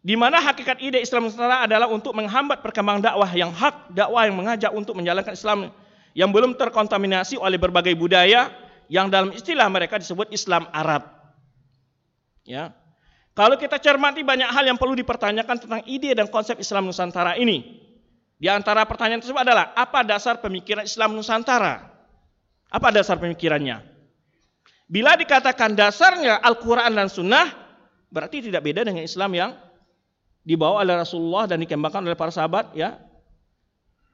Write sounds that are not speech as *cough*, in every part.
Di mana hakikat ide Islam Nusantara adalah untuk menghambat perkembangan dakwah yang hak, dakwah yang mengajak untuk menjalankan Islam yang belum terkontaminasi oleh berbagai budaya yang dalam istilah mereka disebut Islam Arab. Ya. Kalau kita cermati banyak hal yang perlu dipertanyakan tentang ide dan konsep Islam Nusantara ini. Di antara pertanyaan tersebut adalah apa dasar pemikiran Islam Nusantara? Apa dasar pemikirannya? Bila dikatakan dasarnya Al-Quran dan Sunnah, berarti tidak beda dengan Islam yang dibawa oleh Rasulullah dan dikembangkan oleh para sahabat ya.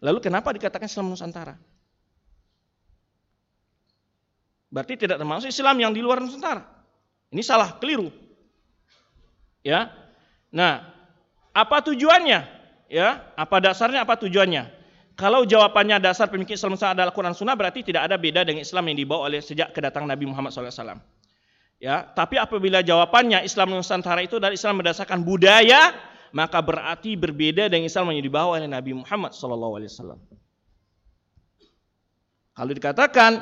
Lalu kenapa dikatakan Islam Nusantara? Berarti tidak termasuk Islam yang di luar Nusantara. Ini salah, keliru. Ya. Nah, apa tujuannya? Ya, apa dasarnya, apa tujuannya? Kalau jawabannya dasar pemikiran Islam Nusantara adalah Quran Sunnah berarti tidak ada beda dengan Islam yang dibawa oleh sejak kedatangan Nabi Muhammad SAW. Ya, tapi apabila jawabannya Islam Nusantara itu dari Islam berdasarkan budaya, maka berarti berbeda dengan Islam yang dibawa oleh Nabi Muhammad SAW. Kalau dikatakan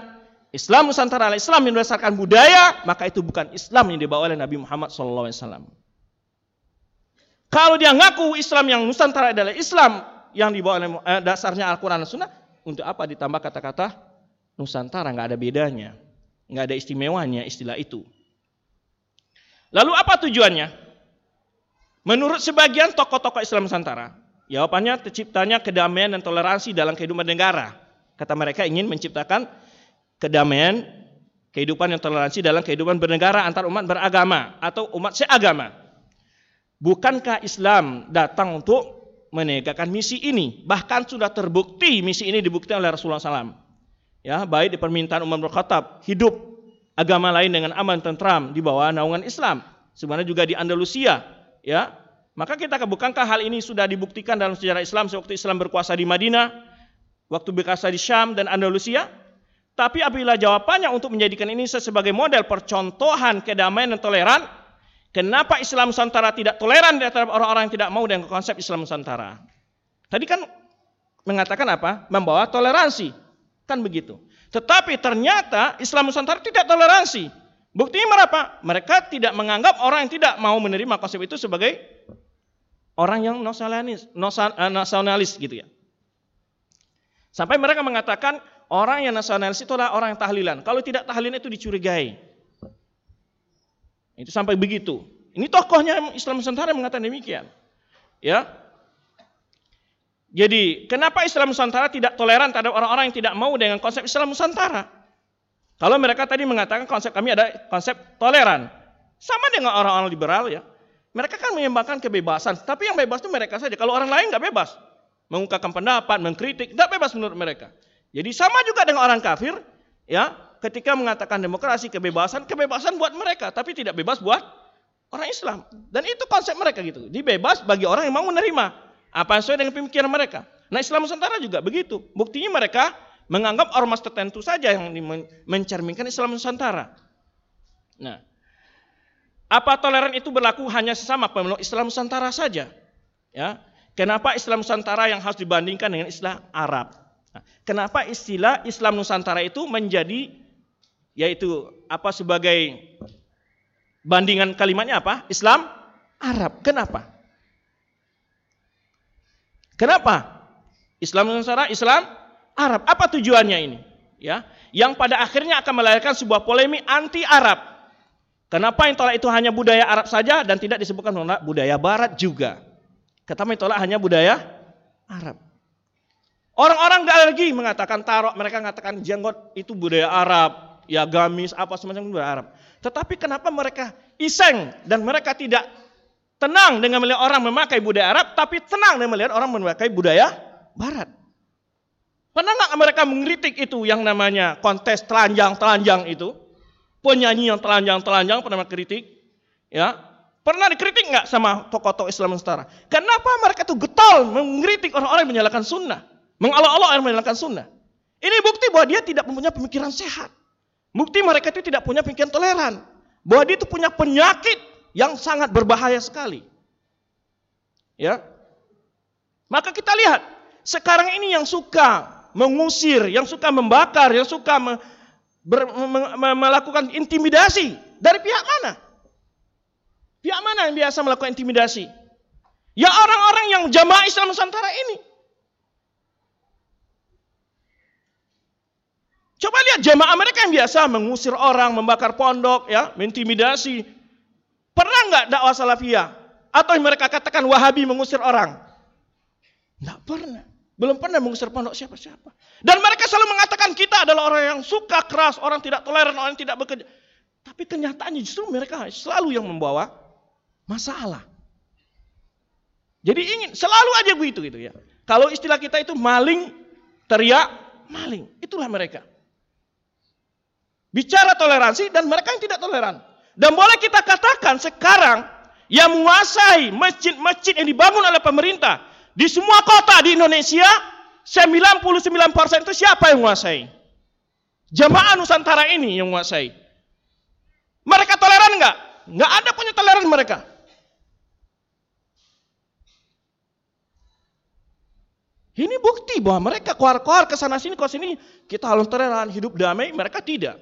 Islam Nusantara adalah Islam yang berdasarkan budaya, maka itu bukan Islam yang dibawa oleh Nabi Muhammad SAW. Kalau dia ngaku Islam yang Nusantara adalah Islam yang dibawa oleh eh, dasarnya Al-Quran dan Sunnah, untuk apa ditambah kata-kata Nusantara? Nggak ada bedanya, nggak ada istimewanya istilah itu. Lalu apa tujuannya? Menurut sebagian tokoh-tokoh Islam Nusantara, jawabannya terciptanya kedamaian dan toleransi dalam kehidupan negara. Kata mereka ingin menciptakan kedamaian, kehidupan yang toleransi dalam kehidupan bernegara antar umat beragama atau umat seagama. Bukankah Islam datang untuk menegakkan misi ini? Bahkan sudah terbukti misi ini dibuktikan oleh Rasulullah SAW. Ya, baik di permintaan Umar bin hidup agama lain dengan aman tentram di bawah naungan Islam. Sebenarnya juga di Andalusia ya maka kita bukankah hal ini sudah dibuktikan dalam sejarah Islam sewaktu Islam berkuasa di Madinah, waktu berkuasa di Syam dan Andalusia? Tapi apabila jawabannya untuk menjadikan ini sebagai model percontohan kedamaian dan toleran, kenapa Islam Nusantara tidak toleran terhadap orang-orang yang tidak mau dengan konsep Islam Nusantara? Tadi kan mengatakan apa? Membawa toleransi. Kan begitu. Tetapi ternyata Islam Nusantara tidak toleransi. Buktinya mereka, mereka tidak menganggap orang yang tidak mau menerima konsep itu sebagai orang yang nasionalis, eh, nasionalis gitu ya. Sampai mereka mengatakan orang yang nasionalis itu adalah orang yang tahlilan. Kalau tidak tahlilan itu dicurigai. Itu sampai begitu. Ini tokohnya Islam Nusantara mengatakan demikian. Ya. Jadi, kenapa Islam Nusantara tidak toleran terhadap orang-orang yang tidak mau dengan konsep Islam Nusantara? Kalau mereka tadi mengatakan konsep kami ada konsep toleran. Sama dengan orang-orang liberal ya. Mereka kan menyembahkan kebebasan. Tapi yang bebas itu mereka saja. Kalau orang lain nggak bebas. Mengungkapkan pendapat, mengkritik. Nggak bebas menurut mereka. Jadi sama juga dengan orang kafir. ya Ketika mengatakan demokrasi, kebebasan. Kebebasan buat mereka. Tapi tidak bebas buat orang Islam. Dan itu konsep mereka gitu. Dibebas bagi orang yang mau menerima. Apa yang sesuai dengan pemikiran mereka. Nah Islam Nusantara juga begitu. Buktinya mereka menganggap ormas tertentu saja yang mencerminkan Islam Nusantara. Nah, apa toleran itu berlaku hanya sesama pemeluk Islam Nusantara saja? Ya, kenapa Islam Nusantara yang harus dibandingkan dengan Islam Arab? Nah, kenapa istilah Islam Nusantara itu menjadi yaitu apa sebagai bandingan kalimatnya apa? Islam Arab. Kenapa? Kenapa? Islam Nusantara, Islam Arab. Apa tujuannya ini? Ya, yang pada akhirnya akan melahirkan sebuah polemik anti Arab. Kenapa yang tolak itu hanya budaya Arab saja dan tidak disebutkan budaya Barat juga? Kata yang tolak hanya budaya Arab. Orang-orang gak lagi mengatakan tarok, mereka mengatakan jenggot itu budaya Arab, ya gamis apa semacam budaya Arab. Tetapi kenapa mereka iseng dan mereka tidak tenang dengan melihat orang memakai budaya Arab, tapi tenang dengan melihat orang memakai budaya Barat? Pernah nggak mereka mengkritik itu yang namanya kontes telanjang-telanjang itu? Penyanyi yang telanjang-telanjang pernah kritik? Ya, pernah dikritik nggak sama tokoh-tokoh Islam Nusantara? Kenapa mereka itu getol mengkritik orang-orang yang menyalakan sunnah, mengalok-alok orang yang menyalakan sunnah? Ini bukti bahwa dia tidak mempunyai pemikiran sehat. Bukti mereka itu tidak punya pemikiran toleran. Bahwa dia itu punya penyakit yang sangat berbahaya sekali. Ya. Maka kita lihat, sekarang ini yang suka mengusir, yang suka membakar, yang suka me, ber, me, me, melakukan intimidasi dari pihak mana? Pihak mana yang biasa melakukan intimidasi? Ya orang-orang yang jamaah Islam Nusantara ini. Coba lihat jamaah mereka yang biasa mengusir orang, membakar pondok, ya, mengintimidasi. Pernah nggak dakwah salafiyah? Atau yang mereka katakan wahabi mengusir orang? Nggak pernah. Belum pernah mengusir pondok siapa-siapa. Dan mereka selalu mengatakan kita adalah orang yang suka keras, orang tidak toleran, orang yang tidak bekerja. Tapi kenyataannya justru mereka selalu yang membawa masalah. Jadi ingin selalu aja begitu gitu ya. Kalau istilah kita itu maling, teriak, maling. Itulah mereka. Bicara toleransi dan mereka yang tidak toleran. Dan boleh kita katakan sekarang yang menguasai masjid-masjid yang dibangun oleh pemerintah di semua kota di Indonesia 99% itu siapa yang menguasai? Jamaah Nusantara ini yang menguasai. Mereka toleran nggak? Nggak ada punya toleran mereka. Ini bukti bahwa mereka keluar-keluar ke sana sini, ke sini kita harus toleran, hidup damai, mereka tidak.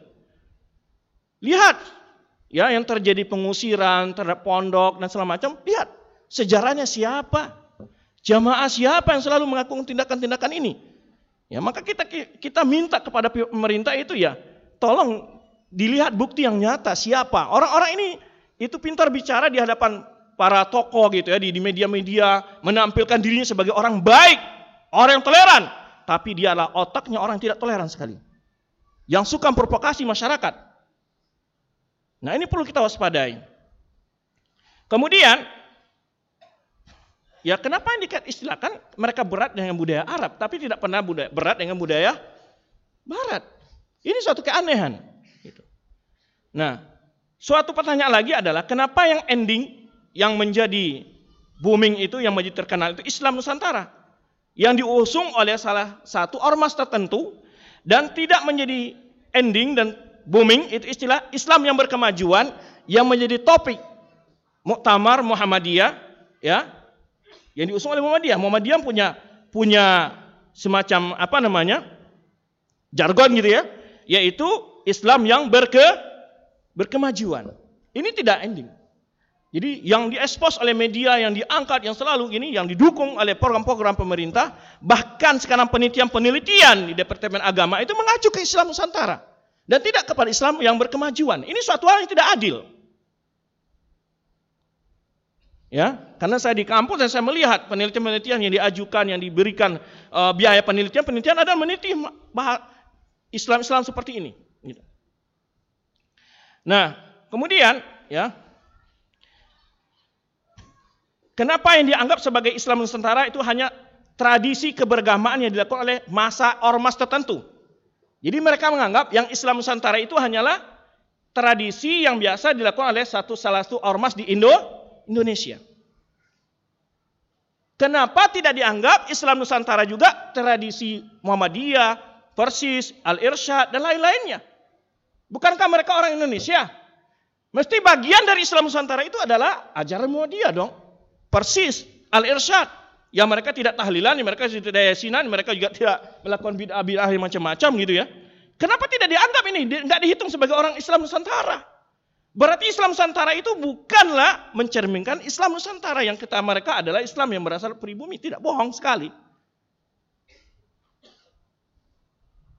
Lihat ya yang terjadi pengusiran terhadap pondok dan segala macam. Lihat sejarahnya siapa? Jamaah siapa yang selalu mengaku tindakan-tindakan ini? Ya, maka kita kita minta kepada pemerintah itu ya, tolong dilihat bukti yang nyata siapa. Orang-orang ini itu pintar bicara di hadapan para tokoh gitu ya di media-media menampilkan dirinya sebagai orang baik, orang yang toleran, tapi dia adalah otaknya orang yang tidak toleran sekali. Yang suka provokasi masyarakat. Nah ini perlu kita waspadai. Kemudian, ya kenapa yang istilahkan mereka berat dengan budaya Arab, tapi tidak pernah budaya, berat dengan budaya Barat. Ini suatu keanehan. Gitu. Nah, suatu pertanyaan lagi adalah kenapa yang ending yang menjadi booming itu yang menjadi terkenal itu Islam Nusantara yang diusung oleh salah satu ormas tertentu dan tidak menjadi ending dan booming itu istilah Islam yang berkemajuan yang menjadi topik Muktamar Muhammadiyah ya yang diusung oleh Muhammadiyah. Muhammadiyah punya punya semacam apa namanya? jargon gitu ya, yaitu Islam yang berke berkemajuan. Ini tidak ending. Jadi yang diekspos oleh media, yang diangkat, yang selalu ini, yang didukung oleh program-program pemerintah, bahkan sekarang penelitian-penelitian di Departemen Agama itu mengacu ke Islam Nusantara dan tidak kepada Islam yang berkemajuan. Ini suatu hal yang tidak adil. Ya, karena saya di kampus dan saya melihat penelitian-penelitian yang diajukan, yang diberikan uh, biaya penelitian, penelitian adalah meneliti Islam-Islam seperti ini. Gitu. Nah, kemudian ya, kenapa yang dianggap sebagai Islam Nusantara itu hanya tradisi keberagamaan yang dilakukan oleh masa ormas tertentu? Jadi mereka menganggap yang Islam Nusantara itu hanyalah tradisi yang biasa dilakukan oleh satu salah satu ormas di Indo Indonesia. Kenapa tidak dianggap Islam Nusantara juga tradisi Muhammadiyah, Persis, Al-Irsyad, dan lain-lainnya? Bukankah mereka orang Indonesia? Mesti bagian dari Islam Nusantara itu adalah ajaran Muhammadiyah dong. Persis, Al-Irsyad, yang mereka tidak tahlilan, mereka tidak yasinan, mereka juga tidak melakukan bid'ah-bid'ah macam-macam gitu ya. Kenapa tidak dianggap ini? Tidak dihitung sebagai orang Islam Nusantara. Berarti Islam Nusantara itu bukanlah mencerminkan Islam Nusantara yang kita mereka adalah Islam yang berasal pribumi. Tidak bohong sekali.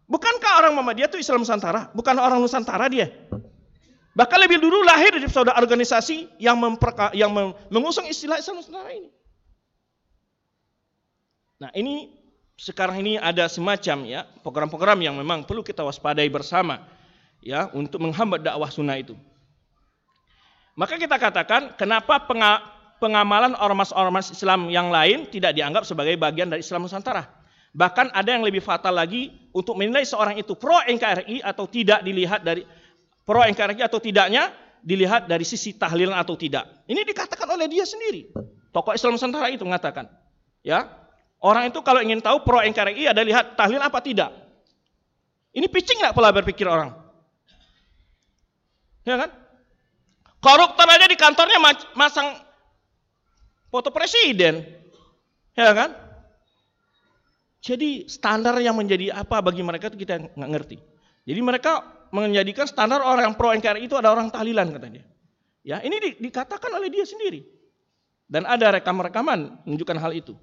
Bukankah orang Muhammadiyah itu Islam Nusantara? Bukan orang Nusantara dia. Bahkan lebih dulu lahir dari saudara organisasi yang, yang mengusung istilah Islam Nusantara ini. Nah ini sekarang ini ada semacam ya program-program yang memang perlu kita waspadai bersama ya untuk menghambat dakwah sunnah itu. Maka kita katakan kenapa pengamalan ormas-ormas Islam yang lain tidak dianggap sebagai bagian dari Islam Nusantara. Bahkan ada yang lebih fatal lagi untuk menilai seorang itu pro NKRI atau tidak dilihat dari pro NKRI atau tidaknya dilihat dari sisi tahlilan atau tidak. Ini dikatakan oleh dia sendiri. Tokoh Islam Nusantara itu mengatakan, ya, Orang itu kalau ingin tahu pro NKRI ada lihat tahlil apa tidak. Ini pitching nggak pola berpikir orang? Ya kan? Koruptor aja di kantornya masang foto presiden. Ya kan? Jadi standar yang menjadi apa bagi mereka itu kita nggak ngerti. Jadi mereka menjadikan standar orang pro NKRI itu ada orang tahlilan katanya. Ya, ini di, dikatakan oleh dia sendiri. Dan ada rekam-rekaman menunjukkan hal itu.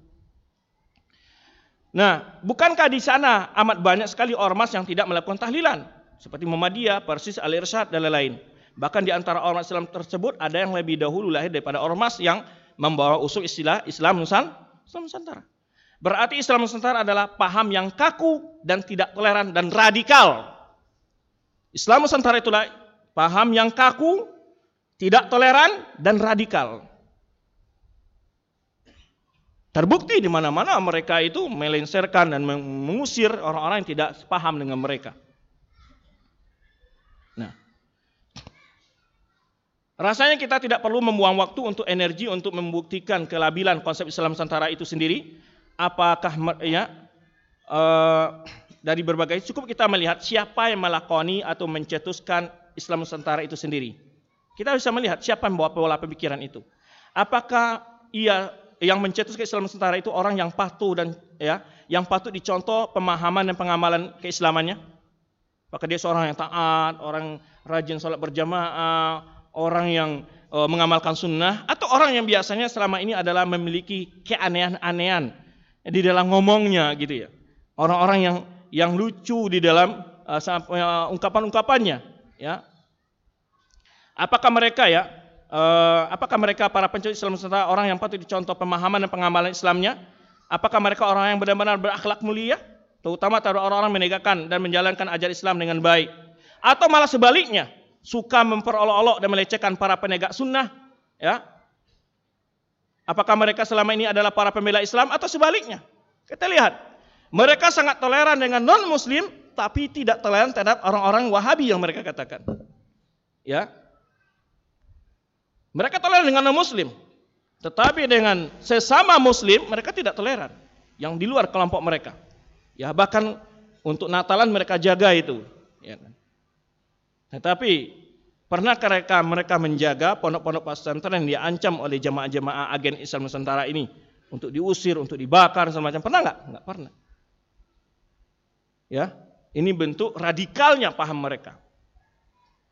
Nah, bukankah di sana amat banyak sekali ormas yang tidak melakukan tahlilan? Seperti Muhammadiyah, Persis, Al-Irsyad, dan lain-lain. Bahkan di antara ormas Islam tersebut ada yang lebih dahulu lahir daripada ormas yang membawa usul istilah Islam Nusantara. Berarti Islam Nusantara adalah paham yang kaku dan tidak toleran dan radikal. Islam Nusantara itulah paham yang kaku, tidak toleran, dan radikal. Terbukti di mana-mana mereka itu melenserkan dan mengusir orang-orang yang tidak paham dengan mereka. Rasanya kita tidak perlu membuang waktu untuk energi untuk membuktikan kelabilan konsep Islam Nusantara itu sendiri. Apakah ya uh, dari berbagai cukup kita melihat siapa yang melakoni atau mencetuskan Islam Nusantara itu sendiri. Kita bisa melihat siapa yang membawa pola pemikiran itu. Apakah ia yang mencetuskan Islam Nusantara itu orang yang patuh dan ya, yang patut dicontoh pemahaman dan pengamalan keislamannya. Maka dia seorang yang taat, orang rajin sholat berjamaah, orang yang e, mengamalkan sunnah, atau orang yang biasanya selama ini adalah memiliki keanehan-anehan di dalam ngomongnya gitu ya. Orang-orang yang yang lucu di dalam e, ungkapan-ungkapannya, ya. Apakah mereka ya uh, apakah mereka para pencetus Islam Nusantara orang yang patut dicontoh pemahaman dan pengamalan Islamnya? Apakah mereka orang yang benar-benar berakhlak mulia? Terutama terhadap orang-orang menegakkan dan menjalankan ajar Islam dengan baik. Atau malah sebaliknya, suka memperolok-olok dan melecehkan para penegak sunnah. Ya, Apakah mereka selama ini adalah para pembela Islam atau sebaliknya? Kita lihat, mereka sangat toleran dengan non-Muslim, tapi tidak toleran terhadap orang-orang Wahabi yang mereka katakan. Ya, mereka toleran dengan non-muslim. Tetapi dengan sesama muslim mereka tidak toleran. Yang di luar kelompok mereka. Ya bahkan untuk Natalan mereka jaga itu. Ya. Kan? Tetapi pernah mereka mereka menjaga pondok-pondok pesantren yang diancam oleh jemaah-jemaah agen Islam Nusantara ini untuk diusir, untuk dibakar semacam pernah nggak? Nggak pernah. Ya, ini bentuk radikalnya paham mereka.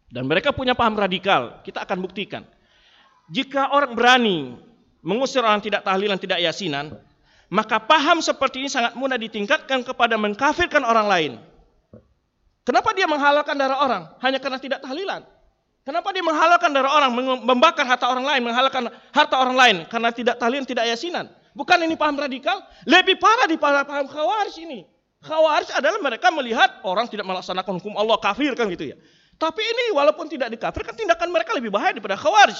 Dan mereka punya paham radikal. Kita akan buktikan. Jika orang berani mengusir orang tidak tahlilan, tidak yasinan, maka paham seperti ini sangat mudah ditingkatkan kepada mengkafirkan orang lain. Kenapa dia menghalalkan darah orang? Hanya karena tidak tahlilan. Kenapa dia menghalalkan darah orang, membakar harta orang lain, menghalalkan harta orang lain karena tidak tahlilan, tidak yasinan? Bukan ini paham radikal? Lebih parah di paham khawarij ini. Khawarij adalah mereka melihat orang tidak melaksanakan hukum Allah kafir kan gitu ya. Tapi ini walaupun tidak dikafirkan tindakan mereka lebih bahaya daripada khawarij.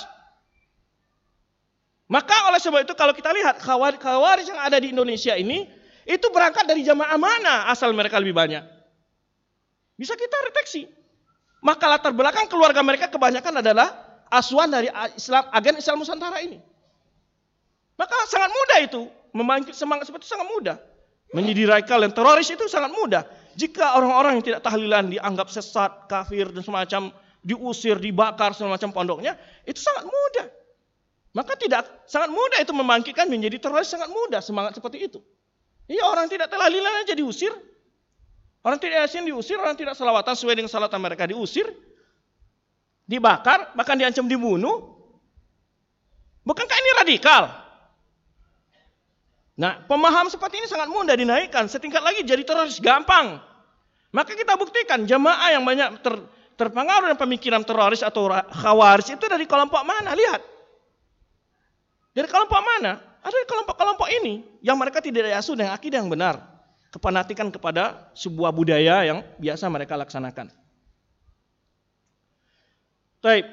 Maka oleh sebab itu kalau kita lihat khawarij yang ada di Indonesia ini itu berangkat dari jamaah mana asal mereka lebih banyak? Bisa kita deteksi. Maka latar belakang keluarga mereka kebanyakan adalah asuhan dari Islam, agen Islam Nusantara ini. Maka sangat mudah itu memanggil semangat seperti itu sangat mudah. Menjadi radikal dan teroris itu sangat mudah. Jika orang-orang yang tidak tahlilan dianggap sesat, kafir dan semacam diusir, dibakar semacam pondoknya, itu sangat mudah. Maka tidak sangat mudah itu membangkitkan menjadi teroris sangat mudah semangat seperti itu. Iya orang tidak telah lilin aja diusir. Orang tidak yasin diusir, orang tidak salawatan sesuai dengan salawatan mereka diusir. Dibakar, bahkan diancam dibunuh. Bukankah ini radikal? Nah, pemaham seperti ini sangat mudah dinaikkan. Setingkat lagi jadi teroris gampang. Maka kita buktikan jemaah yang banyak ter, terpengaruh dengan pemikiran teroris atau khawarij itu dari kelompok mana? Lihat. Dari kelompok mana? Ada kelompok-kelompok ini yang mereka tidak diasuh dengan akidah yang benar. Kepanatikan kepada sebuah budaya yang biasa mereka laksanakan. Baik.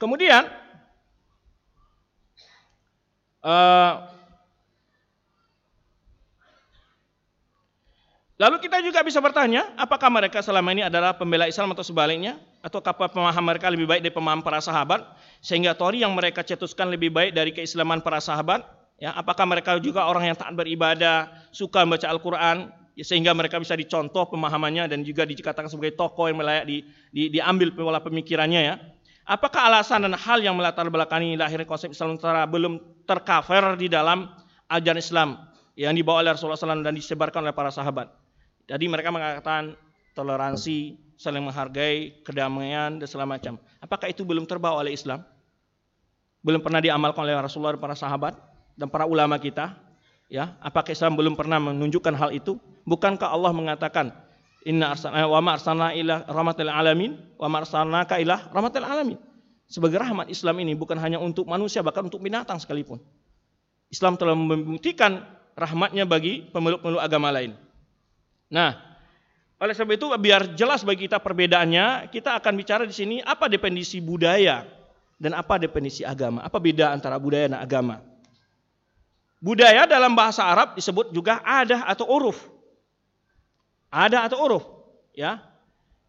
Kemudian uh, Lalu kita juga bisa bertanya, apakah mereka selama ini adalah pembela Islam atau sebaliknya? Atau apa pemahaman mereka lebih baik dari pemahaman para sahabat? Sehingga teori yang mereka cetuskan lebih baik dari keislaman para sahabat? Ya, apakah mereka juga orang yang taat beribadah, suka membaca Al-Quran, ya, sehingga mereka bisa dicontoh pemahamannya dan juga dikatakan sebagai tokoh yang layak di, di, diambil pola pemikirannya ya? Apakah alasan dan hal yang melatar belakangi lahirnya konsep Islam Nusantara belum tercover di dalam ajaran Islam yang dibawa oleh Rasulullah SAW dan disebarkan oleh para sahabat? Jadi mereka mengatakan toleransi, saling menghargai, kedamaian dan segala macam. Apakah itu belum terbawa oleh Islam? belum pernah diamalkan oleh Rasulullah dan para sahabat dan para ulama kita? Ya, apakah Islam belum pernah menunjukkan hal itu? Bukankah Allah mengatakan Inna arsalna wa ma arsalna ila rahmatil alamin wa ma arsalnaka ila rahmatil alamin. Sebagai rahmat Islam ini bukan hanya untuk manusia bahkan untuk binatang sekalipun. Islam telah membuktikan rahmatnya bagi pemeluk-pemeluk agama lain. Nah, oleh sebab itu biar jelas bagi kita perbedaannya, kita akan bicara di sini apa definisi budaya dan apa definisi agama. Apa beda antara budaya dan agama? Budaya dalam bahasa Arab disebut juga ada atau uruf. Ada atau uruf, ya.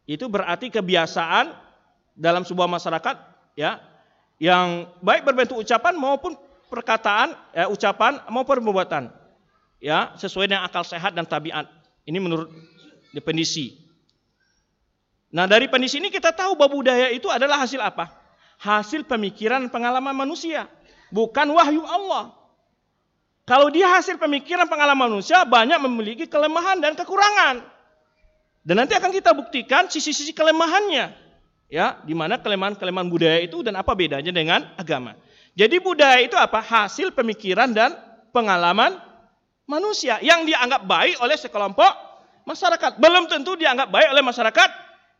Itu berarti kebiasaan dalam sebuah masyarakat, ya, yang baik berbentuk ucapan maupun perkataan, ya, ucapan maupun perbuatan, ya, sesuai dengan akal sehat dan tabiat. Ini menurut definisi. Nah dari definisi ini kita tahu bahwa budaya itu adalah hasil apa? Hasil pemikiran pengalaman manusia, bukan wahyu Allah. Kalau dia hasil pemikiran pengalaman manusia banyak memiliki kelemahan dan kekurangan. Dan nanti akan kita buktikan sisi-sisi kelemahannya. Ya, di mana kelemahan-kelemahan budaya itu dan apa bedanya dengan agama. Jadi budaya itu apa? Hasil pemikiran dan pengalaman manusia yang dianggap baik oleh sekelompok masyarakat. Belum tentu dianggap baik oleh masyarakat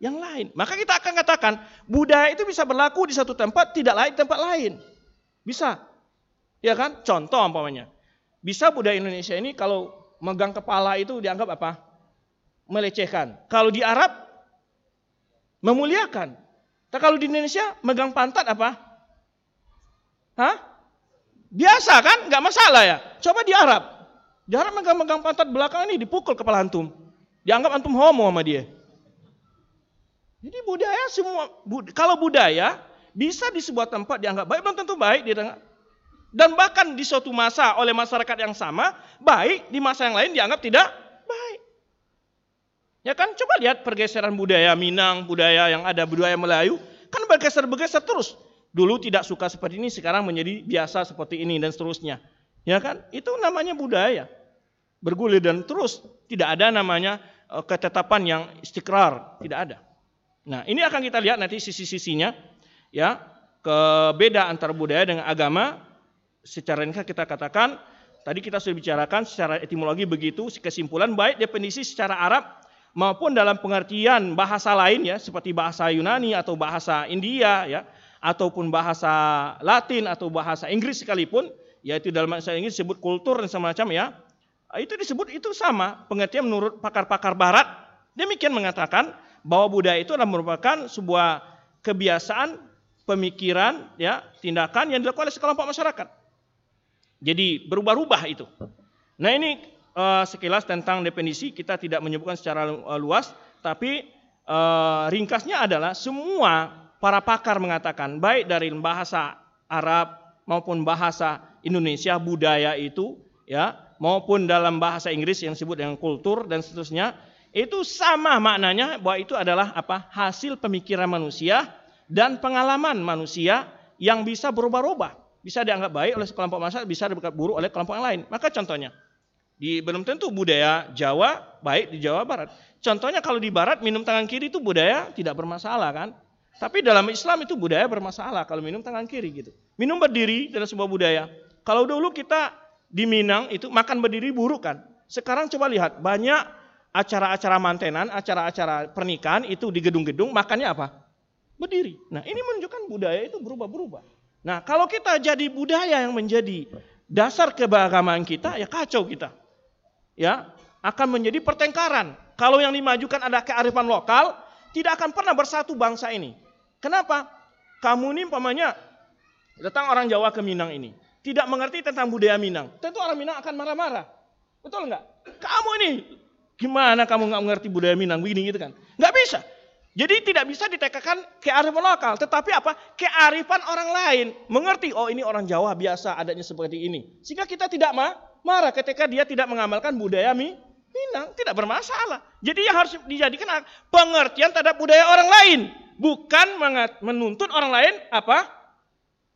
yang lain. Maka kita akan katakan budaya itu bisa berlaku di satu tempat, tidak lain tempat lain. Bisa. Ya kan? Contoh umpamanya. Bisa budaya Indonesia ini kalau megang kepala itu dianggap apa? melecehkan. Kalau di Arab memuliakan. Tapi kalau di Indonesia megang pantat apa? Hah? Biasa kan? Gak masalah ya. Coba di Arab. Di Arab megang-megang pantat belakang ini dipukul kepala antum. Dianggap antum homo sama dia. Jadi budaya semua, kalau budaya bisa di sebuah tempat dianggap baik, belum tentu baik. Dan bahkan di suatu masa oleh masyarakat yang sama, baik, di masa yang lain dianggap tidak baik. Ya kan coba lihat pergeseran budaya Minang, budaya yang ada budaya Melayu, kan bergeser-bergeser terus. Dulu tidak suka seperti ini, sekarang menjadi biasa seperti ini dan seterusnya. Ya kan? Itu namanya budaya. Bergulir dan terus tidak ada namanya eh, ketetapan yang istikrar, tidak ada. Nah, ini akan kita lihat nanti sisi-sisinya ya, kebeda antara budaya dengan agama secara ini kita katakan tadi kita sudah bicarakan secara etimologi begitu kesimpulan baik definisi secara Arab maupun dalam pengertian bahasa lain ya seperti bahasa Yunani atau bahasa India ya ataupun bahasa Latin atau bahasa Inggris sekalipun yaitu dalam bahasa Inggris disebut kultur dan semacam ya itu disebut itu sama pengertian menurut pakar-pakar barat. Demikian mengatakan bahwa budaya itu adalah merupakan sebuah kebiasaan pemikiran ya tindakan yang dilakukan oleh sekelompok masyarakat jadi berubah-ubah itu. Nah ini uh, sekilas tentang definisi kita tidak menyebutkan secara uh, luas, tapi uh, ringkasnya adalah semua para pakar mengatakan baik dari bahasa Arab maupun bahasa Indonesia budaya itu ya maupun dalam bahasa Inggris yang disebut dengan kultur dan seterusnya itu sama maknanya bahwa itu adalah apa? Hasil pemikiran manusia dan pengalaman manusia yang bisa berubah-ubah bisa dianggap baik oleh sekelompok masyarakat bisa dianggap buruk oleh kelompok yang lain maka contohnya di belum tentu budaya Jawa baik di Jawa Barat. Contohnya kalau di Barat minum tangan kiri itu budaya tidak bermasalah kan? Tapi dalam Islam itu budaya bermasalah kalau minum tangan kiri gitu. Minum berdiri dalam sebuah budaya. Kalau dulu kita di Minang itu makan berdiri buruk kan. Sekarang coba lihat banyak acara-acara mantenan, acara-acara pernikahan itu di gedung-gedung makannya apa? Berdiri. Nah ini menunjukkan budaya itu berubah-berubah. Nah kalau kita jadi budaya yang menjadi dasar keberagaman kita ya kacau kita ya akan menjadi pertengkaran. Kalau yang dimajukan ada kearifan lokal, tidak akan pernah bersatu bangsa ini. Kenapa? Kamu ini umpamanya datang orang Jawa ke Minang ini, tidak mengerti tentang budaya Minang. Tentu orang Minang akan marah-marah. Betul nggak? Kamu ini gimana kamu nggak mengerti budaya Minang begini gitu kan? Nggak bisa. Jadi tidak bisa ditekakkan kearifan lokal, tetapi apa? Kearifan orang lain mengerti. Oh ini orang Jawa biasa adanya seperti ini, sehingga kita tidak ma marah ketika dia tidak mengamalkan budaya mi Minang, tidak bermasalah. Jadi yang harus dijadikan pengertian terhadap budaya orang lain, bukan menuntut orang lain apa?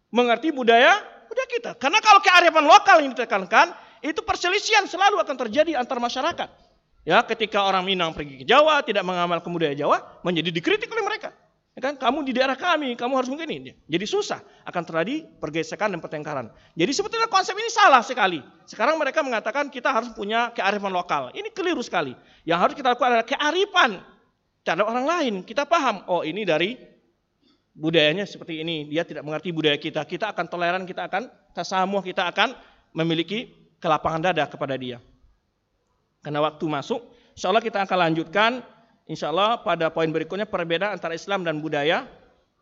Mengerti budaya budaya kita. Karena kalau kearifan lokal yang ditekankan, itu perselisihan selalu akan terjadi antar masyarakat. Ya, ketika orang Minang pergi ke Jawa tidak mengamalkan budaya Jawa, menjadi dikritik oleh mereka. Ya kan? Kamu di daerah kami, kamu harus begini. Jadi susah akan terjadi pergesekan dan pertengkaran. Jadi sebetulnya konsep ini salah sekali. Sekarang mereka mengatakan kita harus punya kearifan lokal. Ini keliru sekali. Yang harus kita lakukan adalah kearifan terhadap orang lain. Kita paham, oh ini dari budayanya seperti ini. Dia tidak mengerti budaya kita. Kita akan toleran, kita akan tasamuh, kita akan memiliki kelapangan dada kepada dia. Karena waktu masuk, insya Allah kita akan lanjutkan Insya Allah pada poin berikutnya perbedaan antara Islam dan budaya.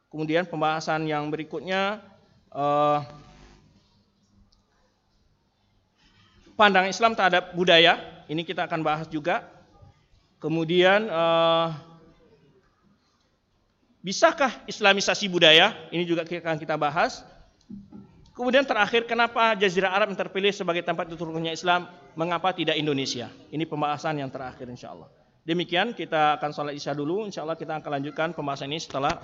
Kemudian pembahasan yang berikutnya uh, pandang Islam terhadap budaya. Ini kita akan bahas juga. Kemudian uh, bisakah Islamisasi budaya? Ini juga akan kita bahas. Kemudian terakhir kenapa Jazirah Arab yang terpilih sebagai tempat turunnya Islam? Mengapa tidak Indonesia? Ini pembahasan yang terakhir insya Allah. Demikian kita akan sholat isya dulu. Insya Allah kita akan lanjutkan pembahasan ini setelah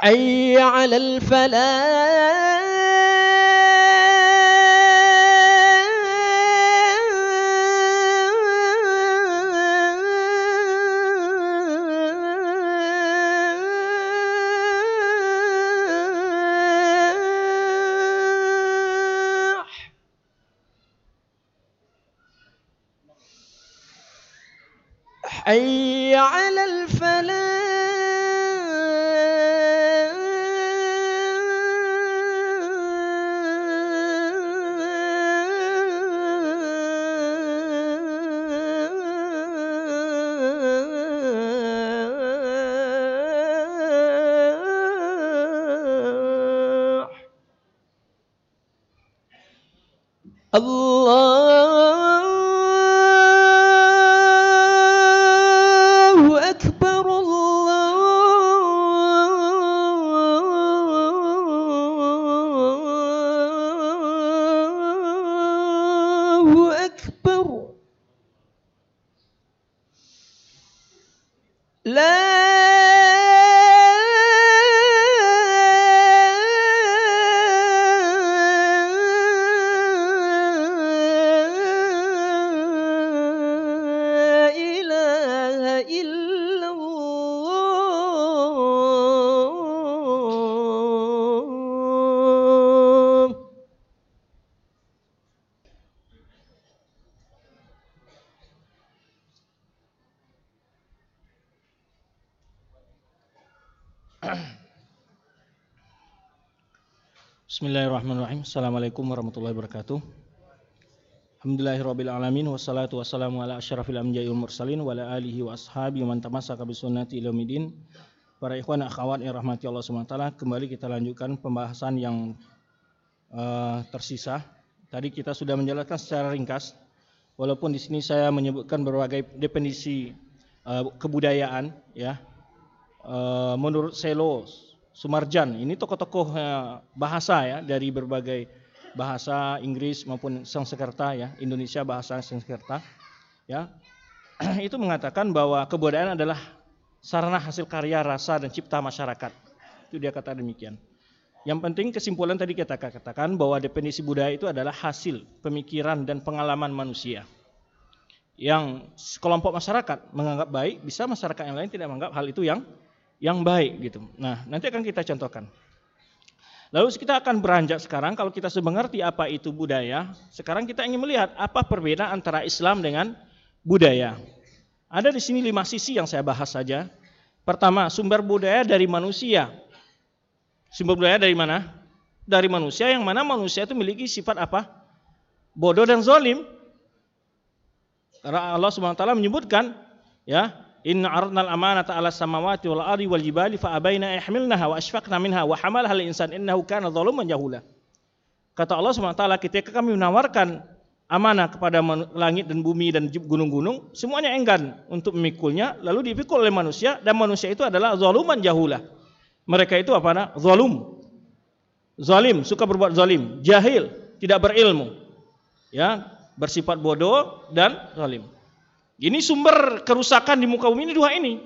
حي على الفلاح. Bismillahirrahmanirrahim. Assalamualaikum warahmatullahi wabarakatuh. Alhamdulillahirrabbilalamin Wassalatu wassalamu ala asyrafil anbiya'i wal mursalin Wa ala alihi wa ashabi wa man tamassaka bisunnati ila yaumidin. Para ikhwan akhwat yang rahmati Allah SWT Kembali kita lanjutkan pembahasan yang eh, tersisa Tadi kita sudah menjelaskan secara ringkas Walaupun di sini saya menyebutkan berbagai definisi eh, kebudayaan ya Eh, Menurut Selo Sumarjan. Ini tokoh-tokoh eh, bahasa ya dari berbagai bahasa Inggris maupun Sanskerta ya Indonesia bahasa Sanskerta ya. *clears throat* Itu mengatakan bahwa kebudayaan adalah sarana hasil karya rasa dan cipta masyarakat. Itu dia kata demikian. Yang penting kesimpulan tadi kita katakan bahwa definisi budaya itu adalah hasil pemikiran dan pengalaman manusia. Yang sekelompok masyarakat menganggap baik bisa masyarakat yang lain tidak menganggap hal itu yang yang baik gitu. Nah, nanti akan kita contohkan. Lalu kita akan beranjak sekarang kalau kita sudah mengerti apa itu budaya, sekarang kita ingin melihat apa perbedaan antara Islam dengan budaya. Ada di sini lima sisi yang saya bahas saja. Pertama, sumber budaya dari manusia. Sumber budaya dari mana? Dari manusia yang mana manusia itu memiliki sifat apa? Bodoh dan zalim. Karena Allah Subhanahu wa taala menyebutkan ya, Inna aradnal amanata ala samawati wal ardi wal jibali fa abaina yahmilnaha wa ashfaqna minha wa hamalaha al insan innahu kana zaluman jahula. Kata Allah SWT ketika kami menawarkan amanah kepada langit dan bumi dan gunung-gunung, semuanya enggan untuk memikulnya, lalu dipikul oleh manusia dan manusia itu adalah zaluman jahula. Mereka itu apa? Nah? Zalum. Zalim, suka berbuat zalim, jahil, tidak berilmu. Ya, bersifat bodoh dan zalim. Ini sumber kerusakan di muka bumi ini dua ini.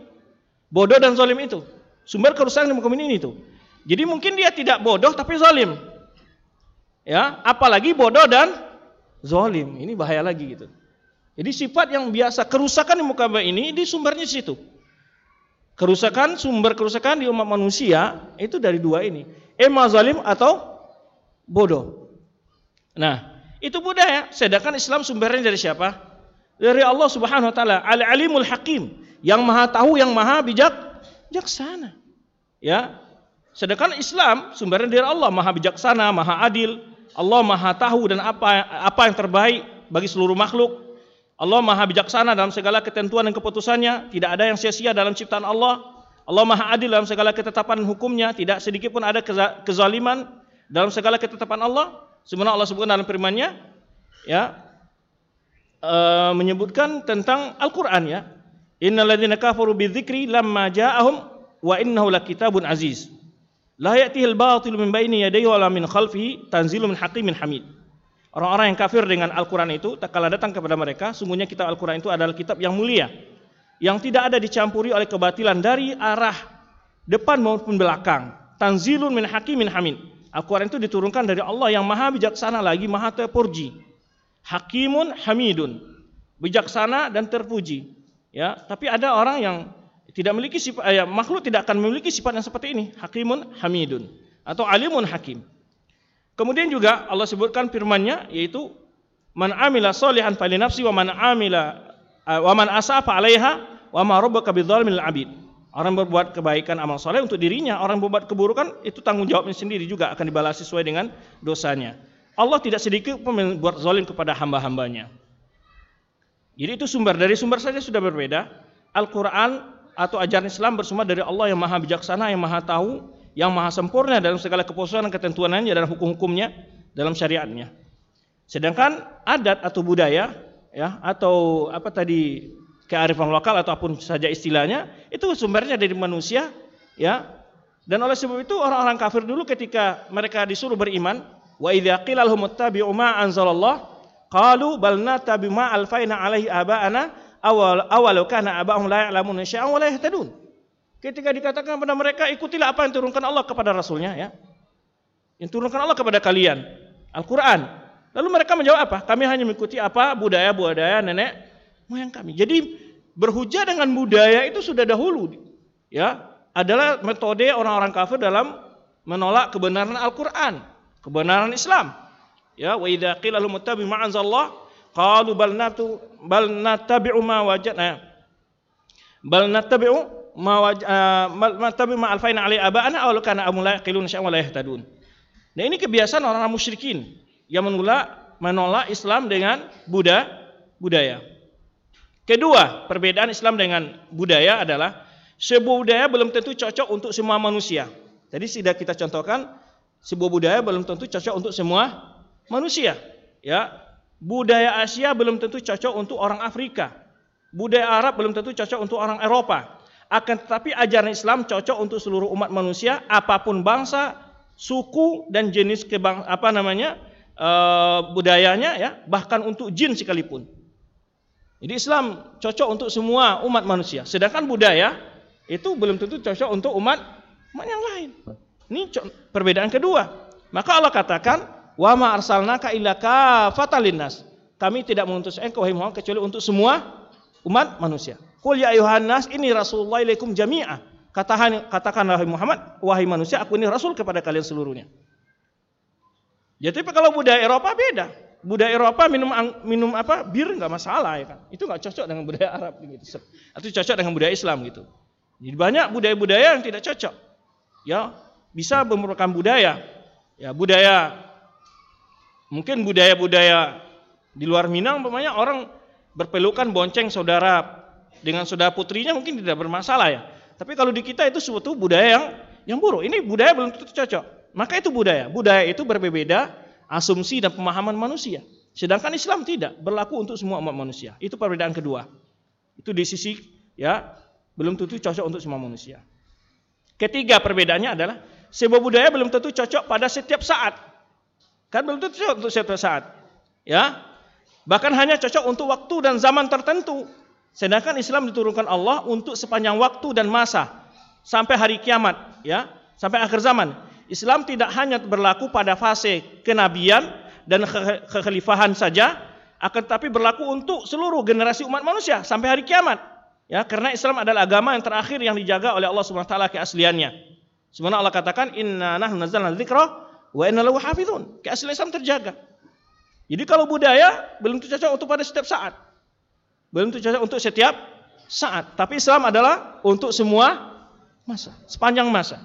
Bodoh dan zalim itu. Sumber kerusakan di muka bumi ini itu. Jadi mungkin dia tidak bodoh tapi zalim. Ya, apalagi bodoh dan zalim. Ini bahaya lagi gitu. Jadi sifat yang biasa kerusakan di muka bumi ini di sumbernya situ. Kerusakan, sumber kerusakan di umat manusia itu dari dua ini. Ema zalim atau bodoh. Nah, itu budaya. Sedangkan Islam sumbernya dari siapa? Dari Allah Subhanahu wa taala, Al-Alimul Hakim, yang Maha tahu, yang Maha bijak, bijaksana. Ya. Sedangkan Islam sumbernya dari Allah, Maha bijaksana, Maha adil. Allah Maha tahu dan apa apa yang terbaik bagi seluruh makhluk. Allah Maha bijaksana dalam segala ketentuan dan keputusannya, tidak ada yang sia-sia dalam ciptaan Allah. Allah Maha adil dalam segala ketetapan hukumnya, tidak sedikit pun ada kezaliman dalam segala ketetapan Allah. Sebenarnya Allah sebutkan dalam firman-Nya, ya, uh, menyebutkan tentang Al-Qur'an ya. Innalladzina kafaru bidzikri lamma ja'ahum wa innahu lakitabun aziz. La ya'tihil batilu min baini yadayhi wa la min khalfihi tanzilun min hakimin hamid. Orang-orang yang kafir dengan Al-Quran itu, tak kala datang kepada mereka, sungguhnya kitab Al-Quran itu adalah kitab yang mulia, yang tidak ada dicampuri oleh kebatilan dari arah depan maupun belakang. Tanzilun min hakimin hamid. Al-Quran itu diturunkan dari Allah yang maha bijaksana lagi, maha terpuji. Hakimun hamidun. Bijaksana dan terpuji. Ya, tapi ada orang yang tidak memiliki sifat ya, makhluk tidak akan memiliki sifat yang seperti ini. Hakimun hamidun atau alimun hakim. Kemudian juga Allah sebutkan firman-Nya yaitu man amila solihan fali nafsi wa man amila wa man asafa 'alaiha wa ma rabbuka bidzalmil 'abid. Orang berbuat kebaikan amal soleh untuk dirinya, orang berbuat keburukan itu tanggung jawabnya sendiri juga akan dibalas sesuai dengan dosanya. Allah tidak sedikit pun membuat zalim kepada hamba-hambanya. Jadi itu sumber dari sumber saja sudah berbeda. Al-Quran atau ajaran Islam bersumber dari Allah yang maha bijaksana, yang maha tahu, yang maha sempurna dalam segala keputusan dan ketentuannya dan hukum-hukumnya dalam syariatnya. Sedangkan adat atau budaya ya atau apa tadi kearifan lokal ataupun saja istilahnya itu sumbernya dari manusia ya dan oleh sebab itu orang-orang kafir dulu ketika mereka disuruh beriman Wa idza qila lahum ittabi'u ma anzalallah qalu bal natabi ma alfaina alaihi aba'ana awal awal kana aba'hum la ya'lamun syai'an wa la yahtadun. Ketika dikatakan kepada mereka ikutilah apa yang turunkan Allah kepada rasulnya ya. Yang turunkan Allah kepada kalian, Al-Qur'an. Lalu mereka menjawab apa? Kami hanya mengikuti apa budaya-budaya nenek moyang kami. Jadi berhujah dengan budaya itu sudah dahulu ya adalah metode orang-orang kafir dalam menolak kebenaran Al-Qur'an kebenaran Islam. Ya, wa idza qila lahum ittabi'u ma anzalallah qalu bal natu bal nattabi'u ma wajadna bal nattabi'u ma waj uh, nattabi'u ma alfaina alai aba'ana aw kana amul yaqilun syai'an wa la yahtadun. Nah, ini kebiasaan orang-orang musyrikin yang menolak menolak Islam dengan Buddha budaya. Kedua, perbedaan Islam dengan budaya adalah sebuah budaya belum tentu cocok untuk semua manusia. Jadi sudah kita contohkan sebuah budaya belum tentu cocok untuk semua manusia. Ya, budaya Asia belum tentu cocok untuk orang Afrika. Budaya Arab belum tentu cocok untuk orang Eropa. Akan tetapi ajaran Islam cocok untuk seluruh umat manusia, apa pun bangsa, suku dan jenis kebang apa namanya e, budayanya, ya, bahkan untuk jin sekalipun. Jadi Islam cocok untuk semua umat manusia. Sedangkan budaya itu belum tentu cocok untuk umat umat yang lain. Ini perbedaan kedua. Maka Allah katakan, "Wa ma arsalnaka illa kafatan linnas." Kami tidak mengutus engkau wahai Muhammad kecuali untuk semua umat manusia. Qul ya ayuhan nas ini rasulullah ilaikum jami'ah. Katakan katakanlah wahai Muhammad, wahai manusia, aku ini rasul kepada kalian seluruhnya. Ya tapi kalau budaya Eropa beda. Budaya Eropa minum minum apa bir nggak masalah ya kan. Itu nggak cocok dengan budaya Arab gitu. Atau cocok dengan budaya Islam gitu. Jadi banyak budaya-budaya yang tidak cocok. Ya bisa merupakan budaya. Ya budaya mungkin budaya-budaya di luar Minang umpamanya orang berpelukan bonceng saudara dengan saudara putrinya mungkin tidak bermasalah ya. Tapi kalau di kita itu suatu budaya yang yang buruk. Ini budaya belum tentu cocok. Maka itu budaya. Budaya itu berbeda asumsi dan pemahaman manusia. Sedangkan Islam tidak berlaku untuk semua umat manusia. Itu perbedaan kedua. Itu di sisi ya belum tentu cocok untuk semua manusia. Ketiga perbedaannya adalah sebuah budaya belum tentu cocok pada setiap saat. Kan belum tentu cocok untuk setiap saat. Ya. Bahkan hanya cocok untuk waktu dan zaman tertentu. Sedangkan Islam diturunkan Allah untuk sepanjang waktu dan masa sampai hari kiamat, ya, sampai akhir zaman. Islam tidak hanya berlaku pada fase kenabian dan ke- kekhalifahan saja, akan tetapi berlaku untuk seluruh generasi umat manusia sampai hari kiamat. Ya, karena Islam adalah agama yang terakhir yang dijaga oleh Allah Subhanahu wa taala keasliannya. Sebenarnya Allah katakan inna nahnu nazzalna dzikra wa inna lahu hafizun. Keaslian Islam terjaga. Jadi kalau budaya belum tentu untuk pada setiap saat. Belum tentu untuk setiap saat. Tapi Islam adalah untuk semua masa, sepanjang masa.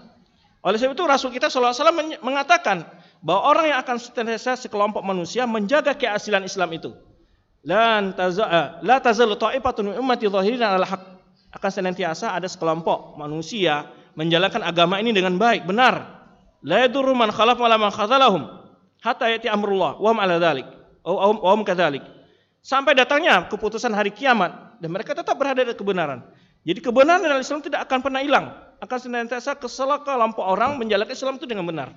Oleh sebab itu Rasul kita SAW men- mengatakan bahwa orang yang akan senantiasa sekelompok manusia menjaga keaslian Islam itu. Lan taza la tazalu ta'ifatun ummati dhahirina 'alal haq. Akan senantiasa ada sekelompok manusia menjalankan agama ini dengan baik, benar. La yadurru man khalaf wala man khazalahum hatta yati amrullah wa 'ala dzalik. Wa hum- kadzalik. Sampai datangnya keputusan hari kiamat dan mereka tetap berada di kebenaran. Jadi kebenaran dalam Islam tidak akan pernah hilang, akan senantiasa kesela kelompok orang menjalankan Islam itu dengan benar.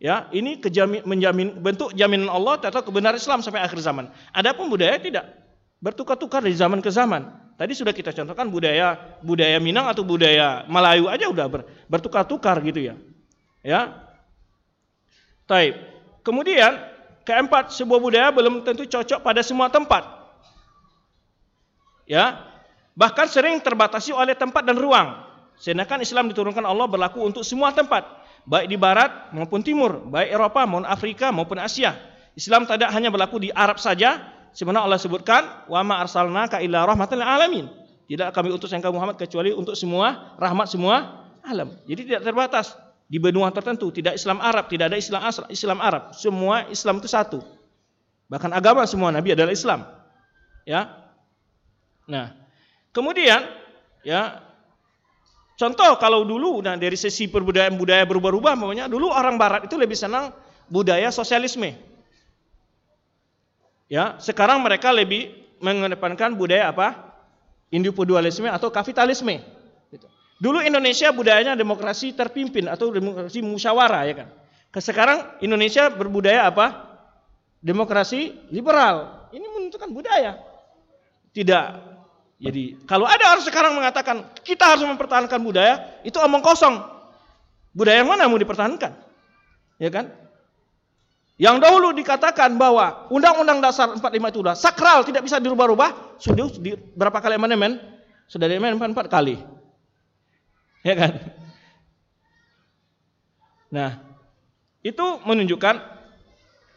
Ya, ini kejamin, menjamin bentuk jaminan Allah terhadap kebenaran Islam sampai akhir zaman. Adapun budaya tidak bertukar-tukar dari zaman ke zaman. Tadi sudah kita contohkan budaya budaya Minang atau budaya Melayu aja udah ber- bertukar-tukar gitu ya. Ya. Taib. Kemudian keempat, sebuah budaya belum tentu cocok pada semua tempat. Ya. Bahkan sering terbatasi oleh tempat dan ruang. Sedangkan Islam diturunkan Allah berlaku untuk semua tempat, baik di barat maupun timur, baik Eropa maupun Afrika maupun Asia. Islam tidak hanya berlaku di Arab saja, sebenarnya Allah sebutkan wa ma arsalnaka illa rahmatan alamin. Tidak kami utus engkau Muhammad kecuali untuk semua rahmat semua alam. Jadi tidak terbatas di benua tertentu, tidak Islam Arab, tidak ada Islam Asra, Islam Arab. Semua Islam itu satu. Bahkan agama semua nabi adalah Islam. Ya. Nah, kemudian ya contoh kalau dulu nah dari sisi perbudayaan budaya berubah-ubah namanya dulu orang barat itu lebih senang budaya sosialisme. Ya, sekarang mereka lebih mengedepankan budaya apa? Individualisme atau kapitalisme. Gitu. Dulu Indonesia budayanya demokrasi terpimpin atau demokrasi musyawarah ya kan. Sekarang Indonesia berbudaya apa? Demokrasi liberal. Ini menentukan budaya. Tidak. Jadi kalau ada orang sekarang mengatakan kita harus mempertahankan budaya, itu omong kosong. Budaya yang mana mau dipertahankan? Ya kan? Yang dahulu dikatakan bahwa Undang-Undang Dasar 45 itu sudah sakral, tidak bisa dirubah-rubah, sudah di, berapa kali amandemen? Sudah diamandemen empat kali. Ya kan? Nah, itu menunjukkan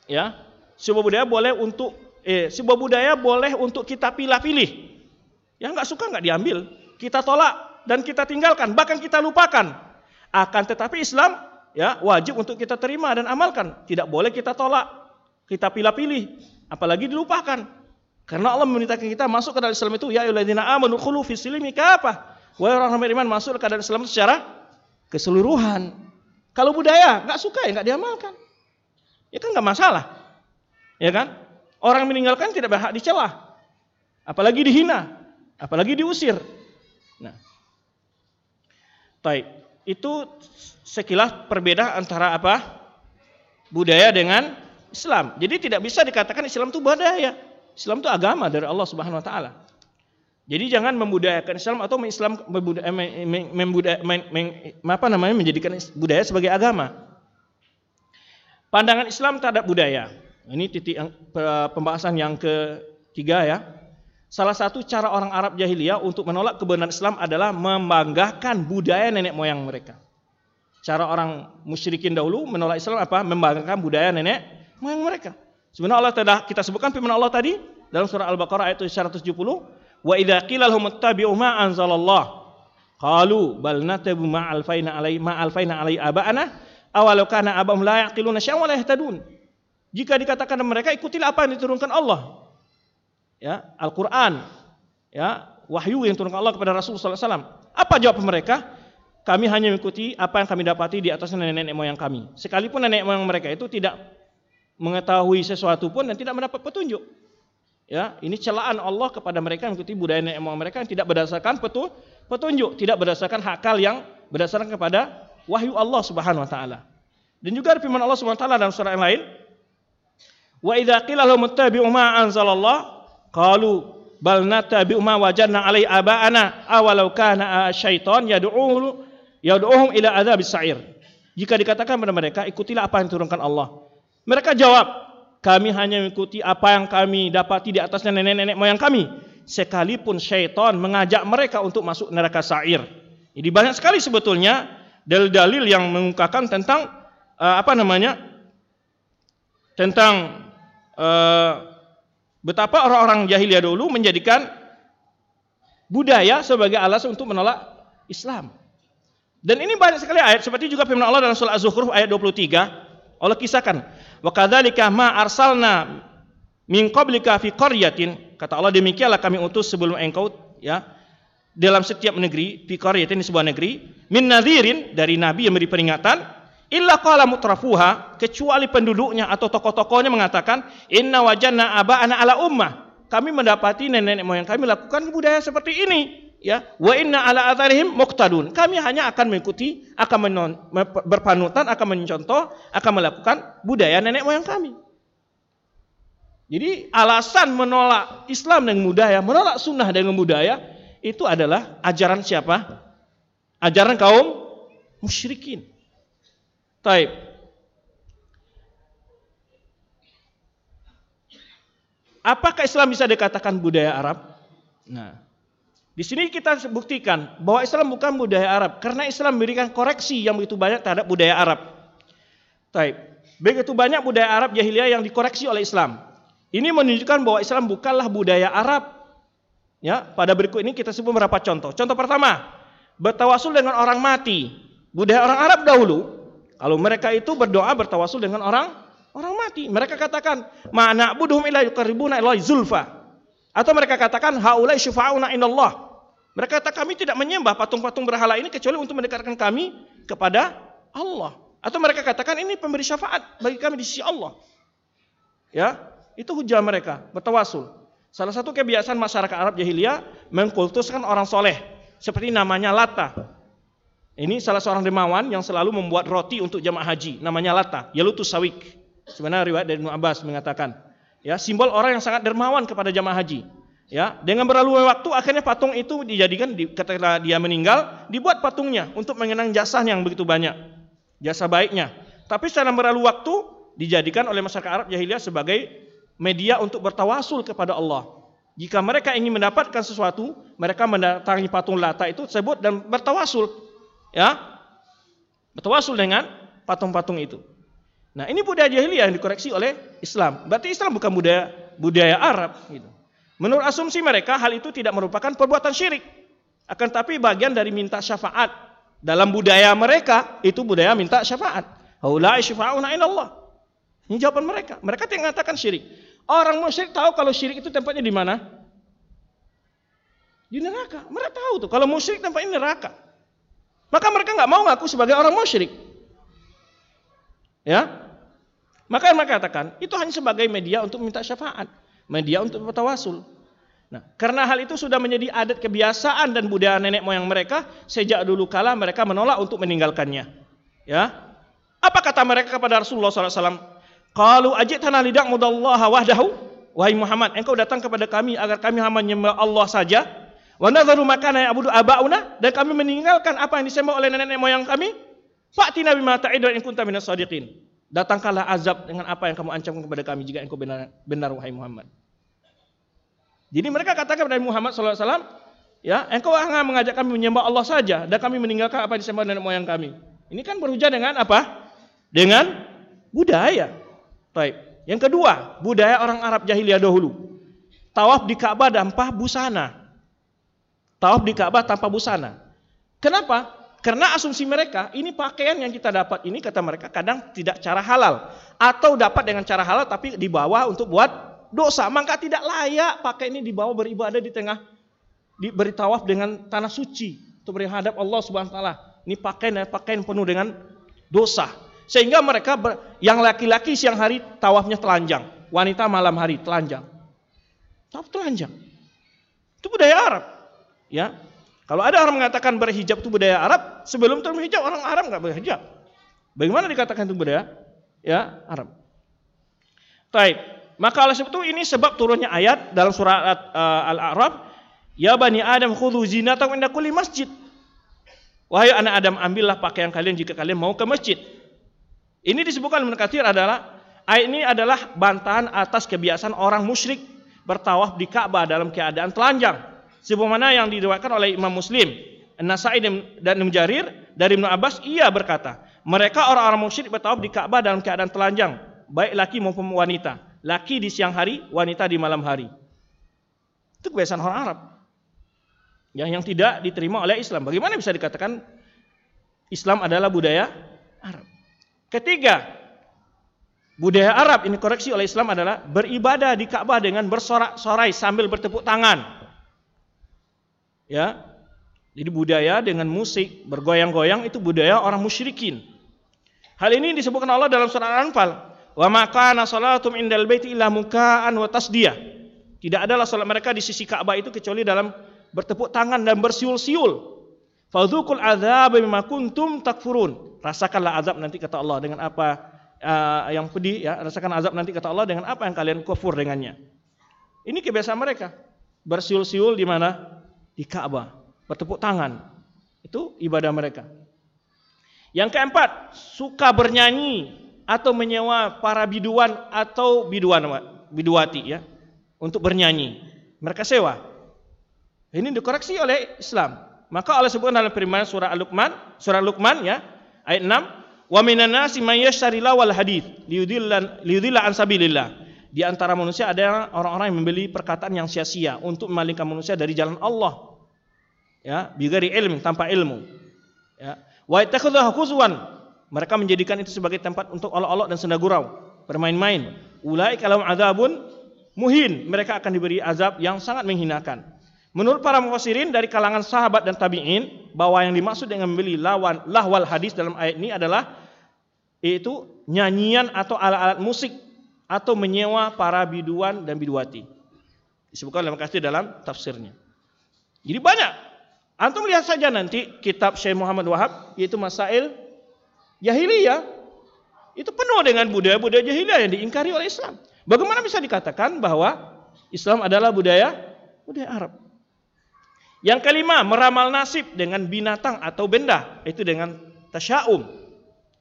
ya, sebuah budaya boleh untuk eh sebuah budaya boleh untuk kita pilih-pilih. Yang nggak suka nggak diambil, kita tolak dan kita tinggalkan, bahkan kita lupakan. Akan tetapi Islam ya wajib untuk kita terima dan amalkan. Tidak boleh kita tolak, kita pilih-pilih, apalagi dilupakan. Karena Allah memerintahkan kita masuk ke dalam Islam itu ya ayyuhalladzina amanu khulu fis silmi kafah. Wahai orang beriman masuk ke dalam Islam secara keseluruhan. Kalau budaya nggak suka ya nggak diamalkan. Ya kan nggak masalah. Ya kan? Orang meninggalkan tidak berhak dicela. Apalagi dihina, apalagi diusir. Nah. Baik, itu sekilas perbedaan antara apa? Budaya dengan Islam. Jadi tidak bisa dikatakan Islam itu budaya. Islam itu agama dari Allah Subhanahu wa taala. Jadi jangan membudayakan Islam atau Islam membudaya, membudaya, apa namanya menjadikan budaya sebagai agama. Pandangan Islam terhadap budaya. Ini titik yang, pembahasan yang ketiga ya. Salah satu cara orang Arab jahiliyah untuk menolak kebenaran Islam adalah membanggakan budaya nenek moyang mereka. Cara orang musyrikin dahulu menolak Islam apa? Membanggakan budaya nenek moyang mereka. Sebenarnya Allah telah kita sebutkan firman Allah tadi dalam surah Al-Baqarah ayat 170, "Wa idza qila lahum ittabi'u ma anzalallah qalu bal natabu ma alfaina alai ma alfaina alai aba'ana awalau kana abahum la yaqiluna syai'an wa la yahtadun." Jika dikatakan mereka ikutilah apa yang diturunkan Allah. Ya, Al-Qur'an. Ya, wahyu yang diturunkan Allah kepada Rasulullah SAW. Apa jawab mereka? kami hanya mengikuti apa yang kami dapati di atas nenek-nenek moyang kami. Sekalipun nenek moyang mereka itu tidak mengetahui sesuatu pun dan tidak mendapat petunjuk. Ya, ini celaan Allah kepada mereka yang mengikuti budaya nenek moyang mereka yang tidak berdasarkan petu, petunjuk, tidak berdasarkan hakal yang berdasarkan kepada wahyu Allah Subhanahu wa taala. Dan juga firman Allah Subhanahu wa taala dalam surah yang lain, "Wa idza qila lahum ittabi'u ma anzalallah qalu bal natabi'u ma wajadna alai aba'ana awalau kana syaitan yad'u Yauduhum ila adzabis sa'ir. Jika dikatakan kepada mereka, ikutilah apa yang diturunkan Allah. Mereka jawab, kami hanya mengikuti apa yang kami dapati di atasnya nenek-nenek moyang kami. Sekalipun syaitan mengajak mereka untuk masuk neraka sa'ir. Jadi banyak sekali sebetulnya dalil-dalil yang mengungkapkan tentang uh, apa namanya? Tentang uh, betapa orang-orang jahiliyah dulu menjadikan budaya sebagai alasan untuk menolak Islam. Dan ini banyak sekali ayat seperti juga firman Allah dalam surah Az-Zukhruf ayat 23. Allah kisahkan, "Wa kadzalika ma arsalna min qablika fi qaryatin." Kata Allah demikianlah kami utus sebelum engkau ya dalam setiap negeri fi qaryatin di sebuah negeri min nadhirin dari nabi yang memberi peringatan illa qala mutrafuha kecuali penduduknya atau tokoh-tokohnya mengatakan inna wajanna aba'ana ala ummah. Kami mendapati nenek moyang kami lakukan budaya seperti ini ya. Wa inna ala atharihim muqtadun. Kami hanya akan mengikuti akan menon, berpanutan akan mencontoh akan melakukan budaya nenek moyang kami. Jadi alasan menolak Islam dengan budaya menolak sunnah dengan budaya itu adalah ajaran siapa? Ajaran kaum musyrikin Taib Apakah Islam bisa dikatakan budaya Arab? Nah, di sini kita buktikan bahwa Islam bukan budaya Arab karena Islam memberikan koreksi yang begitu banyak terhadap budaya Arab. Taib. Begitu banyak budaya Arab jahiliyah yang dikoreksi oleh Islam. Ini menunjukkan bahwa Islam bukanlah budaya Arab. Ya, pada berikut ini kita sebut beberapa contoh. Contoh pertama, bertawasul dengan orang mati. Budaya orang Arab dahulu, kalau mereka itu berdoa bertawasul dengan orang orang mati. Mereka katakan, "Ma'na buduhum ila yuqarribuna ila zulfa." Atau mereka katakan haulai syufa'una inallah. Mereka kata kami tidak menyembah patung-patung berhala ini kecuali untuk mendekatkan kami kepada Allah. Atau mereka katakan ini pemberi syafaat bagi kami di sisi Allah. Ya, itu hujah mereka bertawasul. Salah satu kebiasaan masyarakat Arab jahiliyah mengkultuskan orang soleh seperti namanya Lata. Ini salah seorang dermawan yang selalu membuat roti untuk jamaah haji namanya Lata, Yalutus Sawik. Sebenarnya riwayat dari Ibnu Abbas mengatakan ya simbol orang yang sangat dermawan kepada jamaah haji. Ya, dengan berlalu waktu akhirnya patung itu dijadikan di, ketika dia meninggal dibuat patungnya untuk mengenang jasa yang begitu banyak, jasa baiknya. Tapi setelah berlalu waktu dijadikan oleh masyarakat Arab jahiliyah sebagai media untuk bertawasul kepada Allah. Jika mereka ingin mendapatkan sesuatu, mereka mendatangi patung Lata itu tersebut dan bertawasul. Ya. Bertawasul dengan patung-patung itu. Nah, ini budaya jahiliyah yang dikoreksi oleh Islam. Berarti Islam bukan budaya budaya Arab gitu. Menurut asumsi mereka hal itu tidak merupakan perbuatan syirik. Akan tapi bagian dari minta syafaat. Dalam budaya mereka itu budaya minta syafaat. Haulai syafa'una Allah. Ini jawaban mereka. Mereka tidak mengatakan syirik. Orang musyrik tahu kalau syirik itu tempatnya di mana? Di neraka. Mereka tahu tuh kalau musyrik tempatnya neraka. Maka mereka nggak mau ngaku sebagai orang musyrik. Ya, maka mereka katakan itu hanya sebagai media untuk minta syafaat, media untuk bertawasul. Nah, karena hal itu sudah menjadi adat kebiasaan dan budaya nenek moyang mereka sejak dulu kala mereka menolak untuk meninggalkannya. Ya, apa kata mereka kepada Rasulullah SAW? Kalau ajitana lidak mudallaha wahdahu, wahai Muhammad, engkau datang kepada kami agar kami hanya menyembah Allah saja. Wa nadharu makana abudu abauna dan kami meninggalkan apa yang disembah oleh nenek moyang kami. Fa'tina bima ta'idu in kunta minas sadiqin. Datangkanlah azab dengan apa yang kamu ancamkan kepada kami jika engkau benar, benar wahai Muhammad. Jadi mereka katakan kepada Muhammad SAW, ya, engkau hanya mengajak kami menyembah Allah saja dan kami meninggalkan apa yang disembah nenek moyang kami. Ini kan berhujah dengan apa? Dengan budaya. Baik. Yang kedua, budaya orang Arab jahiliyah dahulu. Tawaf di Ka'bah tanpa busana. Tawaf di Ka'bah tanpa busana. Kenapa? Karena asumsi mereka, ini pakaian yang kita dapat ini kata mereka kadang tidak cara halal atau dapat dengan cara halal tapi dibawa untuk buat dosa, maka tidak layak pakai ini dibawa beribadah di tengah di tawaf dengan tanah suci untuk berhadap Allah Subhanahu wa taala. Ini pakaian pakaian penuh dengan dosa. Sehingga mereka ber, yang laki-laki siang hari tawafnya telanjang, wanita malam hari telanjang. Tawaf telanjang. Itu budaya Arab. Ya. Kalau ada orang mengatakan berhijab itu budaya Arab, sebelum term hijab orang Arab nggak berhijab. Bagaimana dikatakan itu budaya? Ya, Arab. Taib. Maka oleh sebab itu ini sebab turunnya ayat dalam surat uh, Al-A'raf, "Ya bani Adam khudhu zinatakum inda kulli masjid." Wahai anak Adam, ambillah pakaian kalian jika kalian mau ke masjid. Ini disebutkan Ibnu Katsir adalah ayat ini adalah bantahan atas kebiasaan orang musyrik bertawaf di Ka'bah dalam keadaan telanjang sebagaimana yang diriwayatkan oleh Imam Muslim, An-Nasai dan Ibnu Jarir dari Ibnu Abbas ia berkata, mereka orang-orang musyrik bertawaf di Ka'bah dalam keadaan telanjang, baik laki maupun wanita. Laki di siang hari, wanita di malam hari. Itu kebiasaan orang Arab. Yang yang tidak diterima oleh Islam. Bagaimana bisa dikatakan Islam adalah budaya Arab? Ketiga, budaya Arab ini koreksi oleh Islam adalah beribadah di Ka'bah dengan bersorak-sorai sambil bertepuk tangan. Ya. Jadi budaya dengan musik bergoyang-goyang itu budaya orang musyrikin. Hal ini disebutkan Allah dalam surah Al-Anfal. Wa makana salatum indal baiti illa muka'an wa tasdiyah. Tidak adalah salat mereka di sisi Ka'bah itu kecuali dalam bertepuk tangan dan bersiul-siul. Fadzuqul adzab bima kuntum takfurun. Rasakanlah azab nanti kata Allah dengan apa uh, yang pedih ya, rasakan azab nanti kata Allah dengan apa yang kalian kufur dengannya. Ini kebiasaan mereka. Bersiul-siul di mana? Di Ka'bah, bertepuk tangan. Itu ibadah mereka. Yang keempat, suka bernyanyi atau menyewa para biduan atau biduan biduati ya untuk bernyanyi. Mereka sewa. Ini dikoreksi oleh Islam. Maka Allah sebutkan dalam firman surah Al-Luqman, surah Luqman ya, ayat 6, "Wa minan nasi may yashtari lawal hadits liyudilla liyudilla an sabilillah." Di antara manusia ada orang-orang yang membeli perkataan yang sia-sia untuk memalingkan manusia dari jalan Allah. Ya, bigari ilmu tanpa ilmu. Ya. Wa. Mereka menjadikan itu sebagai tempat untuk olok-olok dan senda gurau, bermain-main. Ulai kalau azabun muhin, mereka akan diberi azab yang sangat menghinakan. Menurut para mufassirin dari kalangan sahabat dan tabi'in bahwa yang dimaksud dengan membeli lawan lahwal hadis dalam ayat ini adalah yaitu nyanyian atau alat-alat musik atau menyewa para biduan dan biduati. Disebutkan dalam kasih dalam tafsirnya. Jadi banyak. Antum lihat saja nanti kitab Syekh Muhammad Wahab yaitu Masail Jahiliyah. Itu penuh dengan budaya-budaya jahiliyah yang diingkari oleh Islam. Bagaimana bisa dikatakan bahwa Islam adalah budaya budaya Arab? Yang kelima, meramal nasib dengan binatang atau benda, itu dengan tasyaum.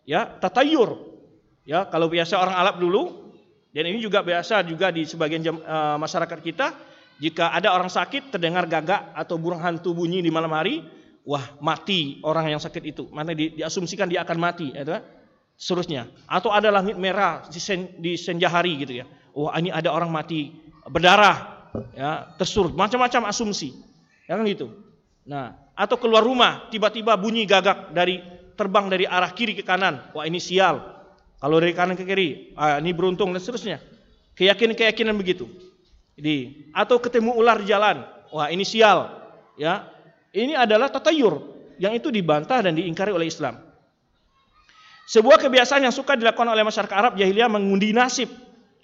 Ya, tatayur. Ya, kalau biasa orang Arab dulu dan ini juga biasa juga di sebagian uh, masyarakat kita, jika ada orang sakit terdengar gagak atau burung hantu bunyi di malam hari, wah mati orang yang sakit itu. Mana di, diasumsikan dia akan mati, ya, seterusnya. Atau ada langit merah di, sen, di senja hari gitu ya. Wah ini ada orang mati berdarah, ya tersurut, macam-macam asumsi, ya kan gitu. Nah, atau keluar rumah tiba-tiba bunyi gagak dari terbang dari arah kiri ke kanan, wah ini sial. Kalau dari kanan ke kiri, ah, ini beruntung dan seterusnya. Keyakinan-keyakinan begitu. Jadi, atau ketemu ular di jalan, wah ini sial. Ya, ini adalah tatayur yang itu dibantah dan diingkari oleh Islam. Sebuah kebiasaan yang suka dilakukan oleh masyarakat Arab jahiliyah mengundi nasib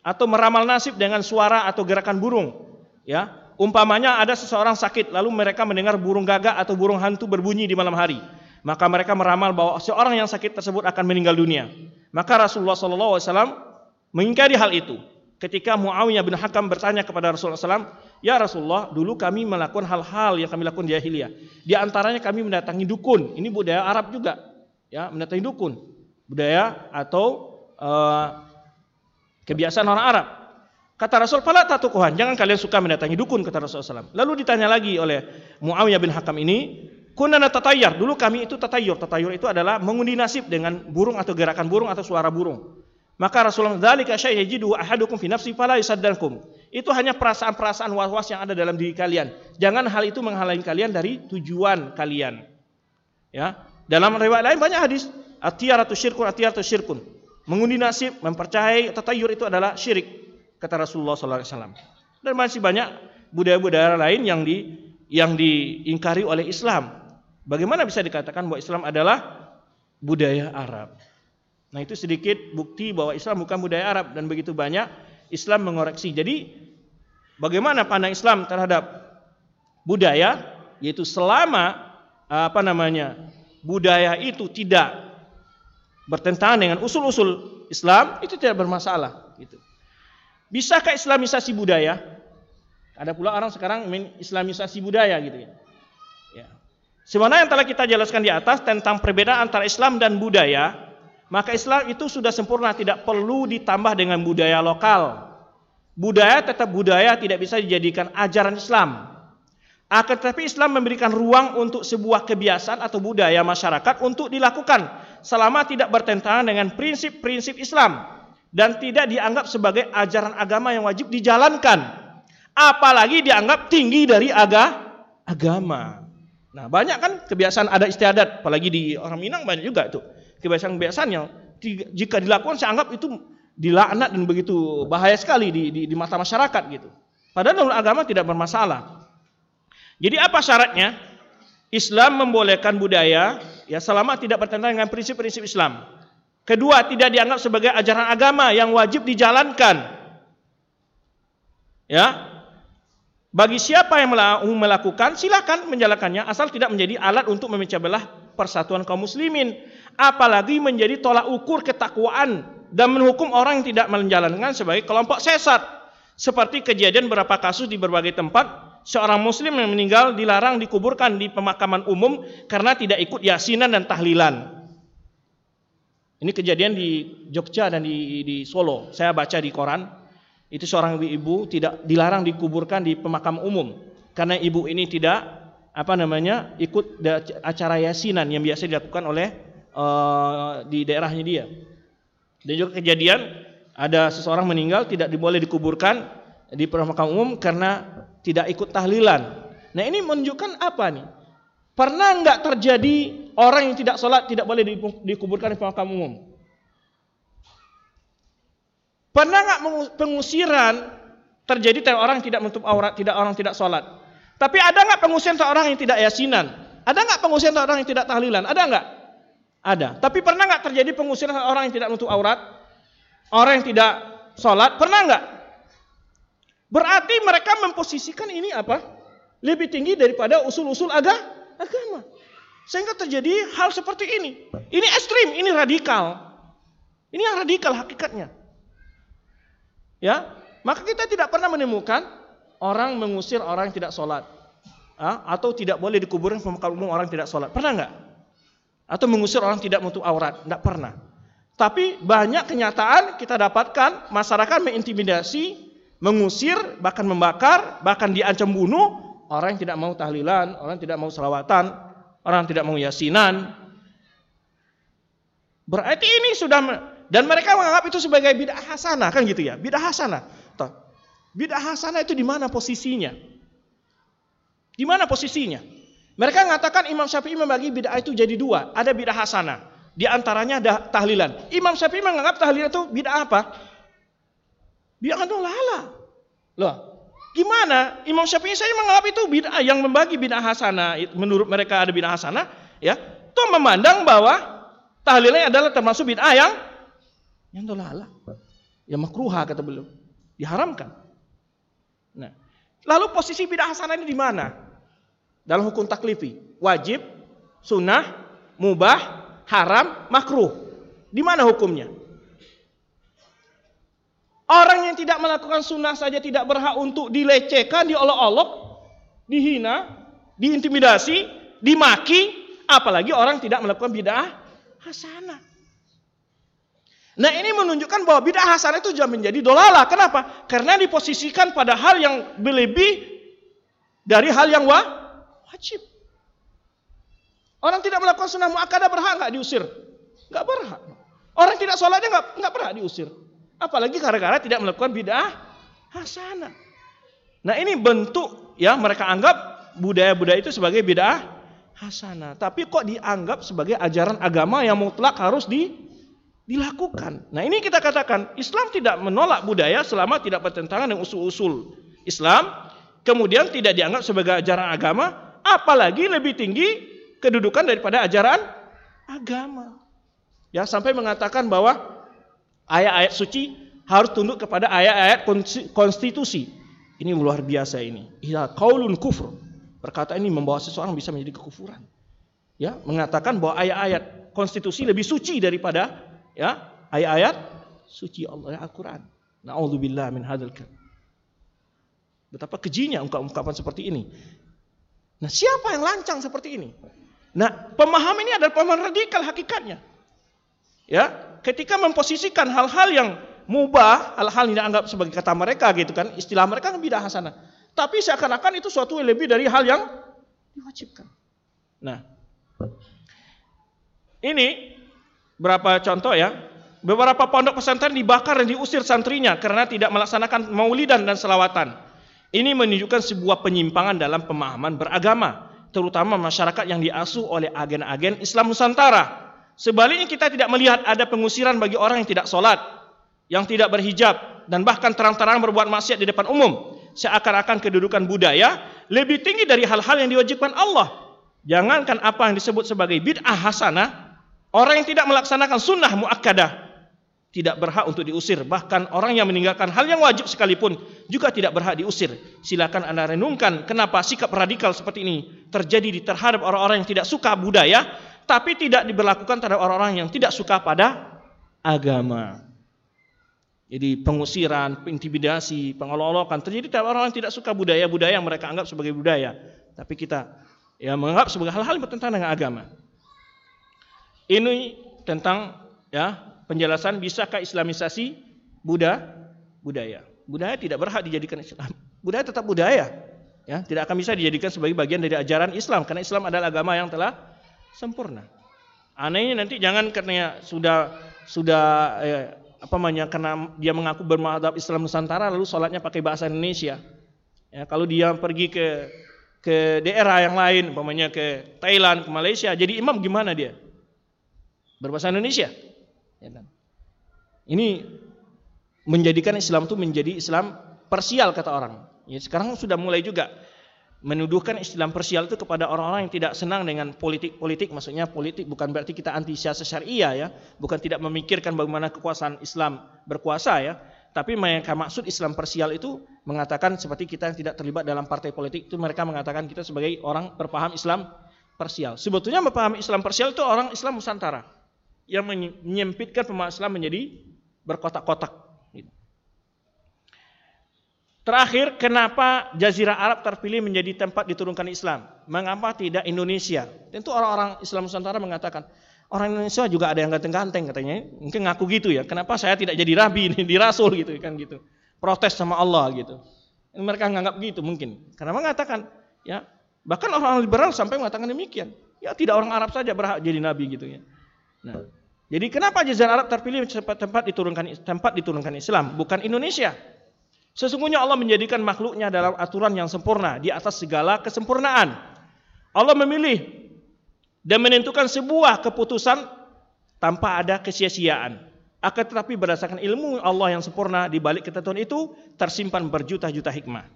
atau meramal nasib dengan suara atau gerakan burung. Ya, umpamanya ada seseorang sakit lalu mereka mendengar burung gagak atau burung hantu berbunyi di malam hari. Maka mereka meramal bahwa seorang yang sakit tersebut akan meninggal dunia. Maka Rasulullah SAW mengingkari hal itu. Ketika Muawiyah bin Hakam bertanya kepada Rasulullah SAW, Ya Rasulullah, dulu kami melakukan hal-hal yang kami lakukan di jahiliyah. Di antaranya kami mendatangi dukun. Ini budaya Arab juga. Ya, mendatangi dukun. Budaya atau uh, kebiasaan orang Arab. Kata Rasul, "Fala tatukuhan." Jangan kalian suka mendatangi dukun kata Rasulullah SAW. Lalu ditanya lagi oleh Muawiyah bin Hakam ini, Kunna tatayar. Dulu kami itu tatayur. Tatayur itu adalah mengundi nasib dengan burung atau gerakan burung atau suara burung. Maka Rasulullah dzalika syai' yajidu ahadukum fi nafsi fala yusaddankum. Itu hanya perasaan-perasaan was-was yang ada dalam diri kalian. Jangan hal itu menghalangi kalian dari tujuan kalian. Ya. Dalam riwayat lain banyak hadis, atiyaratu syirkun, atiyaratu syirkun. Mengundi nasib, mempercayai tatayur itu adalah syirik kata Rasulullah sallallahu alaihi wasallam. Dan masih banyak budaya-budaya lain yang di yang diingkari oleh Islam. Bagaimana bisa dikatakan bahwa Islam adalah budaya Arab? Nah, itu sedikit bukti bahwa Islam bukan budaya Arab dan begitu banyak Islam mengoreksi. Jadi, bagaimana pandang Islam terhadap budaya yaitu selama apa namanya? budaya itu tidak bertentangan dengan usul-usul Islam, itu tidak bermasalah gitu. Bisakah islamisasi budaya? Ada pula orang sekarang ingin islamisasi budaya gitu ya. Sebenarnya yang telah kita jelaskan di atas tentang perbedaan antara Islam dan budaya, maka Islam itu sudah sempurna, tidak perlu ditambah dengan budaya lokal. Budaya tetap budaya, tidak bisa dijadikan ajaran Islam. Akan tetapi Islam memberikan ruang untuk sebuah kebiasaan atau budaya masyarakat untuk dilakukan selama tidak bertentangan dengan prinsip-prinsip Islam dan tidak dianggap sebagai ajaran agama yang wajib dijalankan apalagi dianggap tinggi dari aga, agama. Nah, banyak kan kebiasaan ada istiadat, apalagi di orang Minang banyak juga itu. Kebiasaan-kebiasaan yang jika dilakukan saya anggap itu dilaknat dan begitu bahaya sekali di, di, di mata masyarakat gitu. Padahal dalam agama tidak bermasalah. Jadi apa syaratnya? Islam membolehkan budaya ya selama tidak bertentangan dengan prinsip-prinsip Islam. Kedua, tidak dianggap sebagai ajaran agama yang wajib dijalankan. Ya, bagi siapa yang melakukan, silakan menjalankannya asal tidak menjadi alat untuk memecah belah persatuan kaum muslimin. Apalagi menjadi tolak ukur ketakwaan dan menghukum orang yang tidak menjalankan sebagai kelompok sesat. Seperti kejadian beberapa kasus di berbagai tempat, seorang muslim yang meninggal dilarang dikuburkan di pemakaman umum karena tidak ikut yasinan dan tahlilan. Ini kejadian di Jogja dan di, di Solo. Saya baca di koran itu seorang ibu tidak dilarang dikuburkan di pemakam umum karena ibu ini tidak apa namanya ikut acara yasinan yang biasa dilakukan oleh uh, di daerahnya dia. Dan juga kejadian ada seseorang meninggal tidak boleh dikuburkan di pemakam umum karena tidak ikut tahlilan. Nah ini menunjukkan apa nih? Pernah nggak terjadi orang yang tidak sholat tidak boleh dikuburkan di pemakam umum? Pernah nggak pengusiran terjadi terhadap orang yang tidak menutup aurat, tidak orang tidak sholat? Tapi ada nggak pengusiran terhadap orang yang tidak yasinan? Ada nggak pengusiran terhadap orang yang tidak tahlilan? Ada nggak? Ada. Tapi pernah nggak terjadi pengusiran terhadap orang yang tidak menutup aurat? Orang yang tidak sholat? Pernah nggak? Berarti mereka memposisikan ini apa? Lebih tinggi daripada usul-usul agama. Sehingga terjadi hal seperti ini. Ini ekstrim, ini radikal. Ini yang radikal hakikatnya. Ya, maka kita tidak pernah menemukan orang mengusir orang yang tidak sholat, ah, atau tidak boleh dikuburin pemakaman umum orang yang tidak sholat. Pernah nggak? Atau mengusir orang tidak menutup aurat? Tidak pernah. Tapi banyak kenyataan kita dapatkan masyarakat mengintimidasi, mengusir, bahkan membakar, bahkan diancam bunuh orang yang tidak mau tahlilan, orang yang tidak mau selawatan, orang yang tidak mau yasinan. Berarti ini sudah dan mereka menganggap itu sebagai bid'ah hasanah kan gitu ya. Bid'ah hasanah. Bid'ah hasanah itu di mana posisinya? Di mana posisinya? Mereka mengatakan Imam Syafi'i membagi bid'ah itu jadi dua. Ada bid'ah hasanah. Di antaranya ada tahlilan. Imam Syafi'i menganggap tahlilan itu bid'ah apa? Bid'ah lala. Loh, gimana? Imam Syafi'i saya menganggap itu bid'ah yang membagi bid'ah hasanah. Menurut mereka ada bid'ah hasanah, ya. Itu memandang bahwa tahlilan adalah termasuk bid'ah yang yang dolala. Yang makruha kata beliau. Diharamkan. Nah, lalu posisi bidah hasanah ini di mana? Dalam hukum taklifi. Wajib, sunnah, mubah, haram, makruh. Di mana hukumnya? Orang yang tidak melakukan sunnah saja tidak berhak untuk dilecehkan, diolok-olok, dihina, diintimidasi, dimaki, apalagi orang tidak melakukan bid'ah hasanah. Nah ini menunjukkan bahwa bid'ah hasanah itu sudah menjadi dolala. Kenapa? Karena diposisikan pada hal yang berlebih dari hal yang wajib. Orang tidak melakukan sunnah muakkadah berhak nggak diusir? Nggak berhak. Orang tidak sholatnya nggak nggak berhak diusir. Apalagi gara-gara tidak melakukan bid'ah hasanah. Nah ini bentuk ya mereka anggap budaya-budaya itu sebagai bid'ah hasanah. Tapi kok dianggap sebagai ajaran agama yang mutlak harus di, dilakukan. Nah ini kita katakan Islam tidak menolak budaya selama tidak bertentangan dengan usul-usul Islam. Kemudian tidak dianggap sebagai ajaran agama. Apalagi lebih tinggi kedudukan daripada ajaran agama. Ya sampai mengatakan bahwa ayat-ayat suci harus tunduk kepada ayat-ayat konstitusi. Ini luar biasa ini. Ya kaulun kufur. Perkataan ini membawa seseorang bisa menjadi kekufuran. Ya, mengatakan bahwa ayat-ayat konstitusi lebih suci daripada ya ayat-ayat suci Allah Al-Qur'an. Nauzubillah min hadzal Betapa kejinya ungkapan-ungkapan seperti ini. Nah, siapa yang lancang seperti ini? Nah, pemahaman ini adalah pemahaman radikal hakikatnya. Ya, ketika memposisikan hal-hal yang mubah, hal-hal yang dianggap sebagai kata mereka gitu kan, istilah mereka kan bidah hasanah. Tapi seakan-akan itu suatu yang lebih dari hal yang diwajibkan. Nah, ini berapa contoh ya? Beberapa pondok pesantren dibakar dan diusir santrinya karena tidak melaksanakan maulidan dan selawatan. Ini menunjukkan sebuah penyimpangan dalam pemahaman beragama terutama masyarakat yang diasuh oleh agen-agen Islam Nusantara. Sebaliknya kita tidak melihat ada pengusiran bagi orang yang tidak sholat, yang tidak berhijab, dan bahkan terang-terang berbuat maksiat di depan umum. Seakan-akan kedudukan budaya lebih tinggi dari hal-hal yang diwajibkan Allah. Jangankan apa yang disebut sebagai bid'ah hasanah, orang yang tidak melaksanakan sunnah muakkadah tidak berhak untuk diusir. Bahkan orang yang meninggalkan hal yang wajib sekalipun juga tidak berhak diusir. Silakan Anda renungkan kenapa sikap radikal seperti ini terjadi di terhadap orang-orang yang tidak suka budaya, tapi tidak diberlakukan terhadap orang-orang yang tidak suka pada agama. Jadi pengusiran, intimidasi, pengolok-olokan terjadi terhadap orang-orang yang tidak suka budaya-budaya yang mereka anggap sebagai budaya. Tapi kita ya menganggap sebagai hal-hal yang bertentangan dengan agama. Ini tentang ya penjelasan bisakah islamisasi Buddha budaya. Budaya tidak berhak dijadikan Islam. Budaya tetap budaya. Ya, tidak akan bisa dijadikan sebagai bagian dari ajaran Islam karena Islam adalah agama yang telah sempurna. Anehnya nanti jangan karena sudah sudah eh, apa namanya karena dia mengaku bermadhab Islam Nusantara lalu sholatnya pakai bahasa Indonesia. Ya, kalau dia pergi ke ke daerah yang lain, umpamanya ke Thailand, ke Malaysia, jadi imam gimana dia? Berbahasa Indonesia. Ya kan? Ini menjadikan Islam itu menjadi Islam parsial kata orang. Ya, sekarang sudah mulai juga menuduhkan Islam parsial itu kepada orang-orang yang tidak senang dengan politik-politik. Maksudnya politik bukan berarti kita anti siasa syariah ya, bukan tidak memikirkan bagaimana kekuasaan Islam berkuasa ya. Tapi mereka maksud Islam parsial itu mengatakan seperti kita yang tidak terlibat dalam partai politik itu mereka mengatakan kita sebagai orang berpaham Islam parsial. Sebetulnya memahami Islam parsial itu orang Islam Nusantara yang menyempitkan pemahaman Islam menjadi berkotak-kotak. Terakhir, kenapa Jazirah Arab terpilih menjadi tempat diturunkan Islam? Mengapa tidak Indonesia? Tentu orang-orang Islam Nusantara mengatakan, orang Indonesia juga ada yang ganteng-ganteng katanya. Mungkin ngaku gitu ya. Kenapa saya tidak jadi rabi *laughs* ini di rasul gitu kan gitu. Protes sama Allah gitu. Mereka nganggap gitu mungkin. Karena mengatakan ya bahkan orang liberal sampai mengatakan demikian. Ya tidak orang Arab saja berhak jadi nabi gitu ya. Nah, jadi kenapa Jazirah Arab terpilih tempat diturunkan tempat diturunkan Islam, bukan Indonesia? Sesungguhnya Allah menjadikan makhluknya dalam aturan yang sempurna di atas segala kesempurnaan. Allah memilih dan menentukan sebuah keputusan tanpa ada kesia-siaan. Akan tetapi berdasarkan ilmu Allah yang sempurna di balik ketentuan itu tersimpan berjuta-juta hikmah.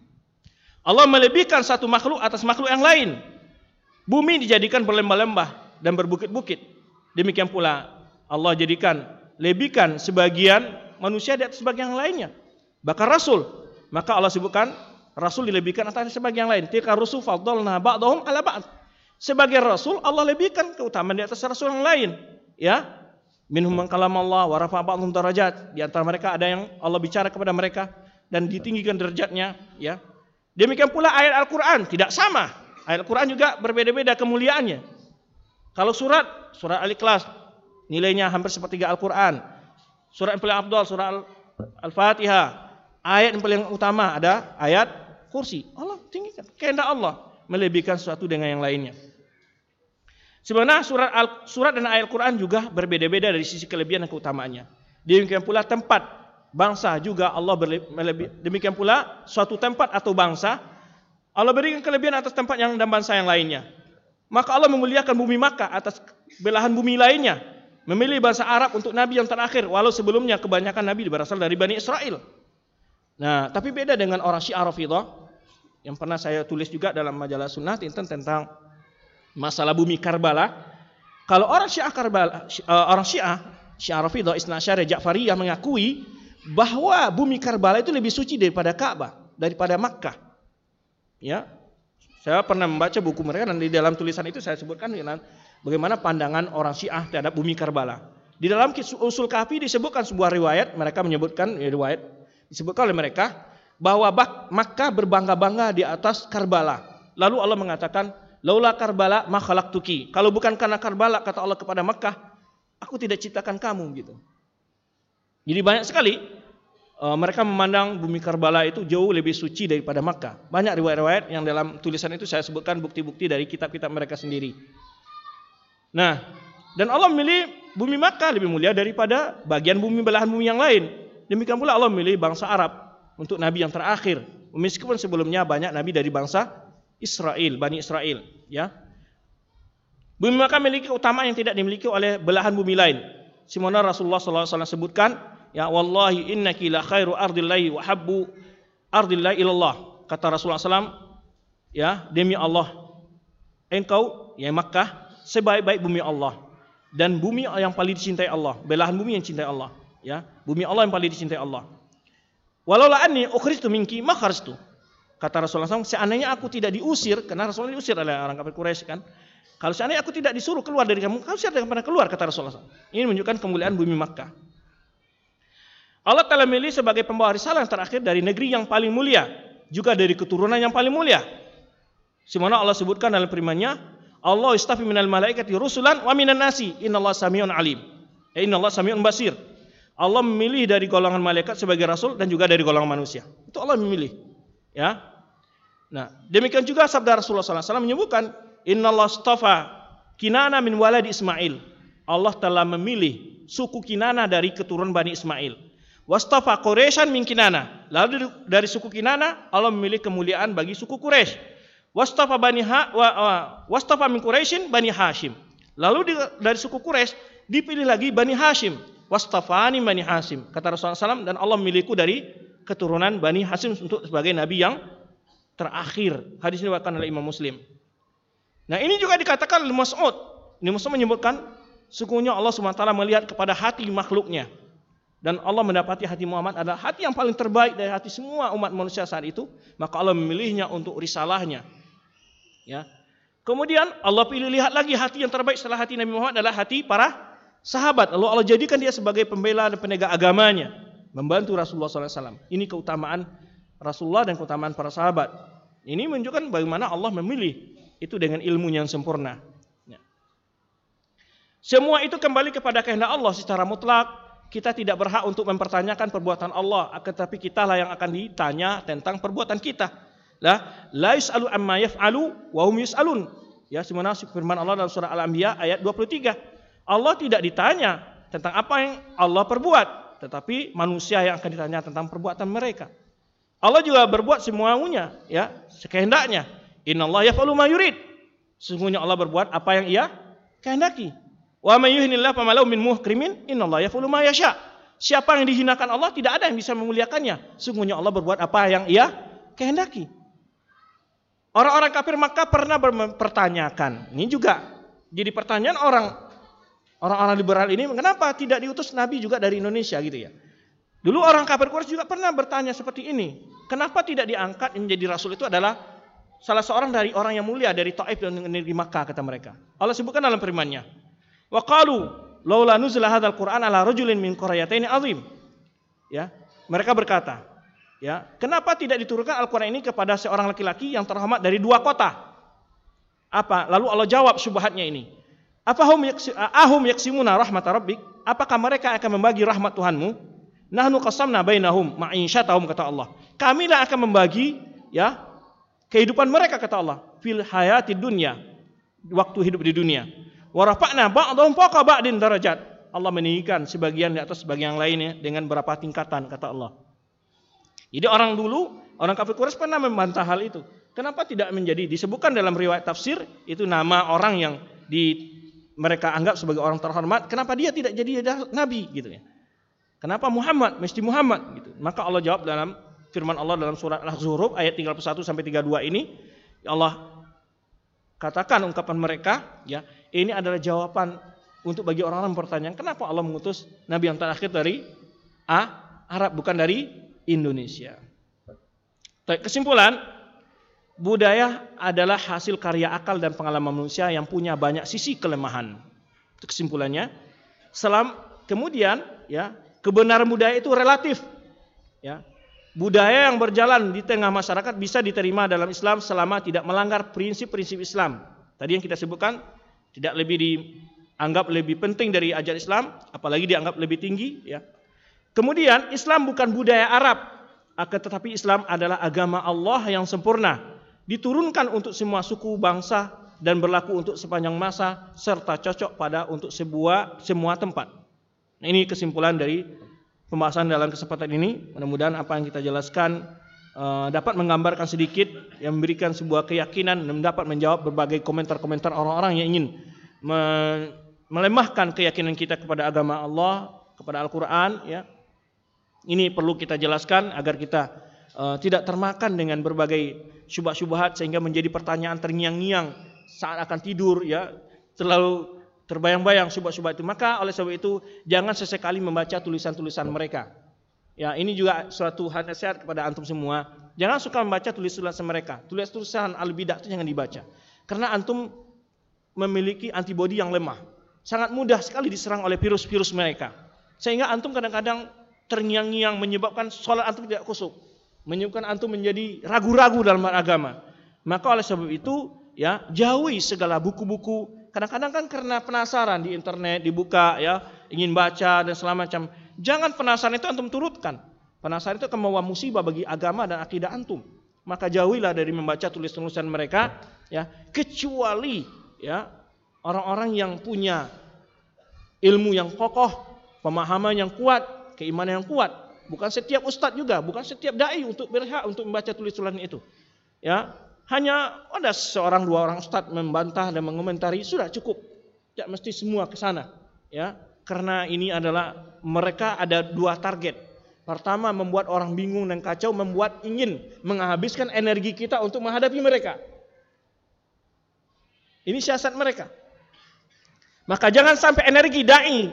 Allah melebihkan satu makhluk atas makhluk yang lain. Bumi dijadikan berlembah-lembah dan berbukit-bukit. Demikian pula Allah jadikan lebihkan sebagian manusia di atas sebagian yang lainnya. Bahkan Rasul, maka Allah sebutkan Rasul dilebihkan atas sebagian yang lain. Tilka rusul faddalna ba'dahum ala ba'd. Sebagai Rasul Allah lebihkan keutamaan di atas Rasul yang lain. Ya, minhum man Allah wa rafa'a ba'dhum darajat. Di antara mereka ada yang Allah bicara kepada mereka dan ditinggikan derajatnya, ya. Demikian pula ayat Al-Qur'an tidak sama. Ayat Al-Qur'an juga berbeda-beda kemuliaannya. Kalau surat, surat Al-Ikhlas nilainya hampir sepertiga Al-Quran. Surat yang paling abdul, surah Al-Fatihah. Ayat yang paling utama ada ayat kursi. Allah tinggikan. Kehendak Allah melebihkan sesuatu dengan yang lainnya. Sebenarnya surat Al, surat dan ayat Al-Quran juga berbeda-beda dari sisi kelebihan dan keutamaannya. Demikian pula tempat bangsa juga Allah berlebih, demikian pula suatu tempat atau bangsa Allah berikan kelebihan atas tempat yang dan bangsa yang lainnya. Maka Allah memuliakan bumi Makkah atas belahan bumi lainnya. Memilih bahasa Arab untuk Nabi yang terakhir. Walau sebelumnya kebanyakan Nabi berasal dari Bani Israel. Nah, tapi beda dengan orang Syiah Rafidah. Yang pernah saya tulis juga dalam majalah sunnah tentang tentang masalah bumi Karbala. Kalau orang Syiah Karbala, uh, orang Syiah, Syiah Rafidah, Isna Ja'fariyah mengakui bahwa bumi Karbala itu lebih suci daripada Ka'bah, daripada Makkah. Ya, saya pernah membaca buku mereka dan di dalam tulisan itu saya sebutkan bagaimana pandangan orang Syiah terhadap bumi Karbala. Di dalam usul kafi disebutkan sebuah riwayat, mereka menyebutkan ya, riwayat disebutkan oleh mereka bahwa Makkah berbangga-bangga di atas Karbala. Lalu Allah mengatakan, Laula Karbala makhluk tuki. Kalau bukan karena Karbala kata Allah kepada Makkah, aku tidak ciptakan kamu gitu. Jadi banyak sekali uh, mereka memandang bumi Karbala itu jauh lebih suci daripada Makkah. Banyak riwayat-riwayat yang dalam tulisan itu saya sebutkan bukti-bukti dari kitab-kitab mereka sendiri. Nah, dan Allah memilih bumi Makkah lebih mulia daripada bagian bumi belahan bumi yang lain. Demikian pula Allah memilih bangsa Arab untuk nabi yang terakhir. Meskipun sebelumnya banyak nabi dari bangsa Israel, Bani Israel, ya. Bumi Makkah memiliki utama yang tidak dimiliki oleh belahan bumi lain. Simona Rasulullah SAW sebutkan, ya wallahi innaki la khairu ardillahi wa habbu ardillahi ilallah. Kata Rasulullah SAW, ya demi Allah, engkau ya Makkah sebaik-baik bumi Allah dan bumi yang paling dicintai Allah, belahan bumi yang cintai Allah, ya bumi Allah yang paling dicintai Allah. Walau la anni ukhristu minki ma kharajtu. Kata Rasulullah SAW, seandainya aku tidak diusir, karena Rasulullah diusir oleh orang kafir Quraisy kan. Kalau seandainya aku tidak disuruh keluar dari kamu, kamu siapa yang pernah keluar, kata Rasulullah SAW. Ini menunjukkan kemuliaan bumi Makkah. Allah telah memilih sebagai pembawa risalah yang terakhir dari negeri yang paling mulia, juga dari keturunan yang paling mulia. Semana Allah sebutkan dalam firman-Nya, Allah istafi minal malaikati rusulan wa minan nasi, innallaha samiun alim. Eh, innallaha samiun basir. Allah memilih dari golongan malaikat sebagai rasul dan juga dari golongan manusia. Itu Allah memilih. Ya, Nah, demikian juga sabda Rasulullah SAW menyebutkan, Inna Allah stafa Kinana min waladi Ismail. Allah telah memilih suku Kinana dari keturunan Bani Ismail. Wastafa Quraisyan min Kinana. Lalu dari suku Kinana Allah memilih kemuliaan bagi suku Quraisy. Wastafa Bani ha, wa, wa, Wastafa min Quraisyin Bani Hashim. Lalu di, dari suku Quraisy dipilih lagi Bani Hashim. Wastafani Bani Hashim. Kata Rasulullah SAW dan Allah memilihku dari keturunan Bani Hashim untuk sebagai nabi yang terakhir. Hadis ini diriwayatkan oleh Imam Muslim. Nah, ini juga dikatakan oleh Mas'ud. Ini Mas'ud menyebutkan sungguhnya Allah SWT melihat kepada hati makhluknya. Dan Allah mendapati hati Muhammad adalah hati yang paling terbaik dari hati semua umat manusia saat itu. Maka Allah memilihnya untuk risalahnya. Ya. Kemudian Allah pilih lihat lagi hati yang terbaik setelah hati Nabi Muhammad adalah hati para sahabat. Lalu Allah jadikan dia sebagai pembela dan penegak agamanya. Membantu Rasulullah SAW. Ini keutamaan Rasulullah dan keutamaan para sahabat. Ini menunjukkan bagaimana Allah memilih itu dengan ilmu yang sempurna. Ya. Semua itu kembali kepada kehendak Allah secara mutlak. Kita tidak berhak untuk mempertanyakan perbuatan Allah, akan tapi kita lah yang akan ditanya tentang perbuatan kita. Lah, la yus'alu amma yaf'alu wa hum yus'alun. Ya, sebagaimana firman Allah dalam surah Al-Anbiya ayat 23. Allah tidak ditanya tentang apa yang Allah perbuat, tetapi manusia yang akan ditanya tentang perbuatan mereka. Allah juga berbuat semuanya ya sekehendaknya. Innallaha yaf'alu ma yurid. Sesungguhnya Allah berbuat apa yang Ia kehendaki. Wa may yuhinillahu famalau min muhkrimin innallaha yaf'alu ma yasha. Siapa yang dihinakan Allah tidak ada yang bisa memuliakannya. Sesungguhnya Allah berbuat apa yang Ia kehendaki. Orang-orang kafir Makkah pernah mempertanyakan. Ini juga jadi pertanyaan orang orang-orang liberal ini, kenapa tidak diutus nabi juga dari Indonesia gitu ya? Dulu orang kafir Quraisy juga pernah bertanya seperti ini. Kenapa tidak diangkat menjadi rasul itu adalah salah seorang dari orang yang mulia dari Taif dan negeri Makkah kata mereka. Allah sebutkan dalam firman-Nya. Wa qalu laula nuzila hadzal Qur'an ala rajulin min qaryataini azim. Ya, mereka berkata, ya, kenapa tidak diturunkan Al-Qur'an ini kepada seorang laki-laki yang terhormat dari dua kota? Apa? Lalu Allah jawab syubhatnya ini. Apa hum ahum yaksimuna rahmat rabbik? Apakah mereka akan membagi rahmat Tuhanmu? Nahnu qasamna bainahum ma'isyatahum kata Allah. Kamilah akan membagi ya kehidupan mereka kata Allah fil hayati dunia waktu hidup di dunia. Wa rafa'na ba'dhum fawqa ba'din darajat. Allah meninggikan sebagian di atas sebagian yang lainnya dengan berapa tingkatan kata Allah. Jadi orang dulu, orang kafir Quraisy pernah membantah hal itu. Kenapa tidak menjadi disebutkan dalam riwayat tafsir itu nama orang yang di mereka anggap sebagai orang terhormat, kenapa dia tidak jadi nabi gitu ya? Kenapa Muhammad mesti Muhammad gitu? Maka Allah jawab dalam firman Allah dalam surat Al-Zukhruf ayat 31 sampai 32 ini, ya Allah katakan ungkapan mereka ya, ini adalah jawaban untuk bagi orang-orang bertanya, kenapa Allah mengutus nabi yang terakhir dari A Arab bukan dari Indonesia. Kesimpulan, budaya adalah hasil karya akal dan pengalaman manusia yang punya banyak sisi kelemahan. Kesimpulannya. Selam kemudian ya, kebenaran budaya itu relatif. Ya. Budaya yang berjalan di tengah masyarakat bisa diterima dalam Islam selama tidak melanggar prinsip-prinsip Islam. Tadi yang kita sebutkan tidak lebih dianggap lebih penting dari ajaran Islam, apalagi dianggap lebih tinggi ya. Kemudian Islam bukan budaya Arab, akan tetapi Islam adalah agama Allah yang sempurna, diturunkan untuk semua suku bangsa dan berlaku untuk sepanjang masa serta cocok pada untuk sebuah semua tempat. Nah, ini kesimpulan dari pembahasan dalam kesempatan ini. Mudah-mudahan apa yang kita jelaskan uh, dapat menggambarkan sedikit yang memberikan sebuah keyakinan dan dapat menjawab berbagai komentar-komentar orang-orang yang ingin me melemahkan keyakinan kita kepada agama Allah, kepada Al-Qur'an ya ini perlu kita jelaskan agar kita uh, tidak termakan dengan berbagai syubhat-syubhat sehingga menjadi pertanyaan terngiang-ngiang saat akan tidur ya. Terlalu terbayang-bayang syubhat-syubhat itu. Maka oleh sebab itu jangan sesekali membaca tulisan-tulisan mereka. Ya ini juga suatu hal nasihat kepada antum semua. Jangan suka membaca tulisan-tulisan mereka. Tulisan-tulisan al-bidah itu jangan dibaca. Karena antum memiliki antibodi yang lemah. Sangat mudah sekali diserang oleh virus-virus mereka. Sehingga antum kadang-kadang terngiang-ngiang menyebabkan sholat antum tidak kusuk, menyebabkan antum menjadi ragu-ragu dalam agama. Maka oleh sebab itu ya jauhi segala buku-buku. Kadang-kadang kan karena penasaran di internet dibuka ya ingin baca dan segala macam. Jangan penasaran itu antum turutkan. Penasaran itu membawa musibah bagi agama dan akidah antum. Maka jauhilah dari membaca tulis-tulisan mereka ya kecuali ya orang-orang yang punya ilmu yang kokoh, pemahaman yang kuat, keimanan yang kuat. Bukan setiap ustadz juga, bukan setiap dai untuk berhak untuk membaca tulis-tulisan itu. Ya, hanya ada seorang dua orang ustadz membantah dan mengomentari sudah cukup. Tidak mesti semua ke sana. Ya, karena ini adalah mereka ada dua target. Pertama membuat orang bingung dan kacau, membuat ingin menghabiskan energi kita untuk menghadapi mereka. Ini siasat mereka. Maka jangan sampai energi dai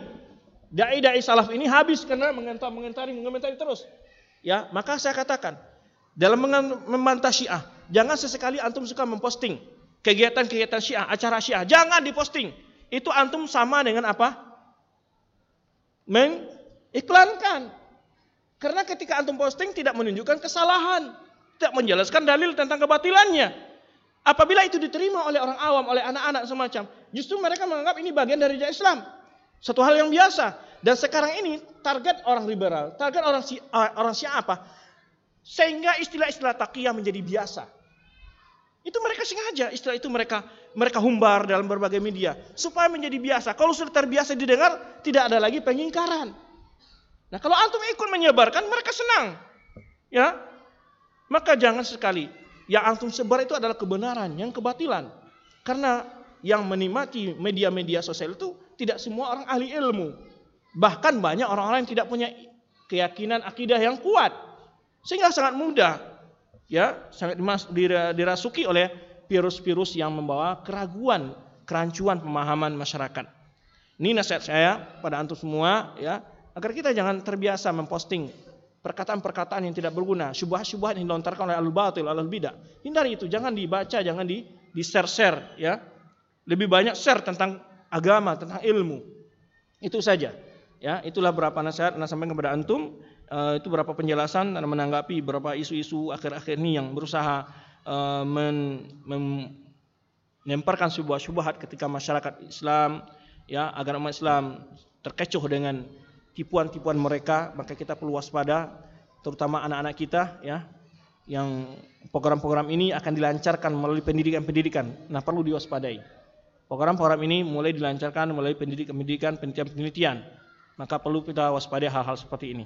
Dai-dai salaf ini habis karena mengentar, mengomentari, mengomentari terus. Ya, maka saya katakan dalam membantah Syiah, jangan sesekali antum suka memposting kegiatan-kegiatan Syiah, acara Syiah, jangan diposting. Itu antum sama dengan apa? Mengiklankan. Karena ketika antum posting tidak menunjukkan kesalahan, tidak menjelaskan dalil tentang kebatilannya. Apabila itu diterima oleh orang awam, oleh anak-anak semacam, justru mereka menganggap ini bagian dari Islam. Satu hal yang biasa. Dan sekarang ini target orang liberal, target orang si, uh, orang siapa? Sehingga istilah-istilah takiyah menjadi biasa. Itu mereka sengaja istilah itu mereka mereka humbar dalam berbagai media supaya menjadi biasa. Kalau sudah terbiasa didengar, tidak ada lagi pengingkaran. Nah, kalau antum ikut menyebarkan, mereka senang. Ya. Maka jangan sekali yang antum sebar itu adalah kebenaran, yang kebatilan. Karena yang menikmati media-media sosial itu tidak semua orang ahli ilmu. Bahkan banyak orang-orang yang tidak punya keyakinan akidah yang kuat. Sehingga sangat mudah ya, sangat dirasuki oleh virus-virus yang membawa keraguan, kerancuan pemahaman masyarakat. Ini nasihat saya pada antum semua ya, agar kita jangan terbiasa memposting perkataan-perkataan yang tidak berguna, syubhat-syubhat yang dilontarkan oleh al-batil, al-bidah. Hindari itu, jangan dibaca, jangan di di share-share ya. Lebih banyak share tentang agama, tentang ilmu. Itu saja. Ya, itulah beberapa nasihat yang sampaikan kepada antum. Uh, itu beberapa penjelasan dan menanggapi beberapa isu-isu akhir-akhir ini yang berusaha uh, men, sebuah syubhat ketika masyarakat Islam ya agar umat Islam terkecoh dengan tipuan-tipuan mereka maka kita perlu waspada terutama anak-anak kita ya yang program-program ini akan dilancarkan melalui pendidikan-pendidikan nah perlu diwaspadai Program-program ini mulai dilancarkan melalui pendidikan-pendidikan, penelitian-penelitian. Maka perlu kita waspadai hal-hal seperti ini.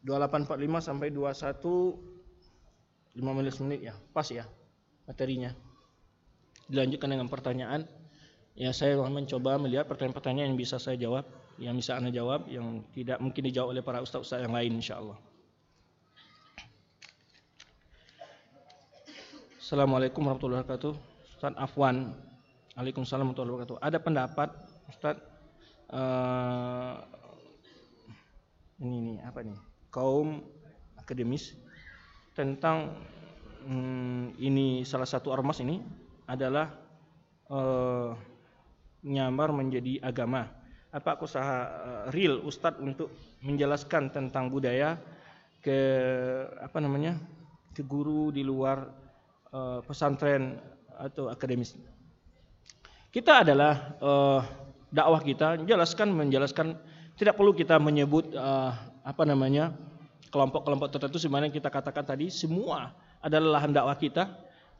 Dua delapan empat lima sampai dua satu lima menit ya, pas ya materinya. Dilanjutkan dengan pertanyaan. Ya saya mencoba melihat pertanyaan-pertanyaan yang bisa saya jawab, yang bisa anda jawab, yang tidak mungkin dijawab oleh para ustaz-ustaz yang lain, insya Allah. Assalamualaikum warahmatullahi wabarakatuh. Ustaz Afwan. Waalaikumsalam warahmatullahi wabarakatuh. Ada pendapat Ustaz uh, ini nih apa nih? Kaum akademis tentang hmm, ini salah satu ormas ini adalah uh, nyamar menjadi agama. Apa usaha uh, real Ustadz untuk menjelaskan tentang budaya ke apa namanya ke guru di luar uh, pesantren atau akademis. Kita adalah uh, dakwah kita menjelaskan menjelaskan tidak perlu kita menyebut uh, apa namanya kelompok-kelompok tertentu sebenarnya kita katakan tadi semua adalah lahan dakwah kita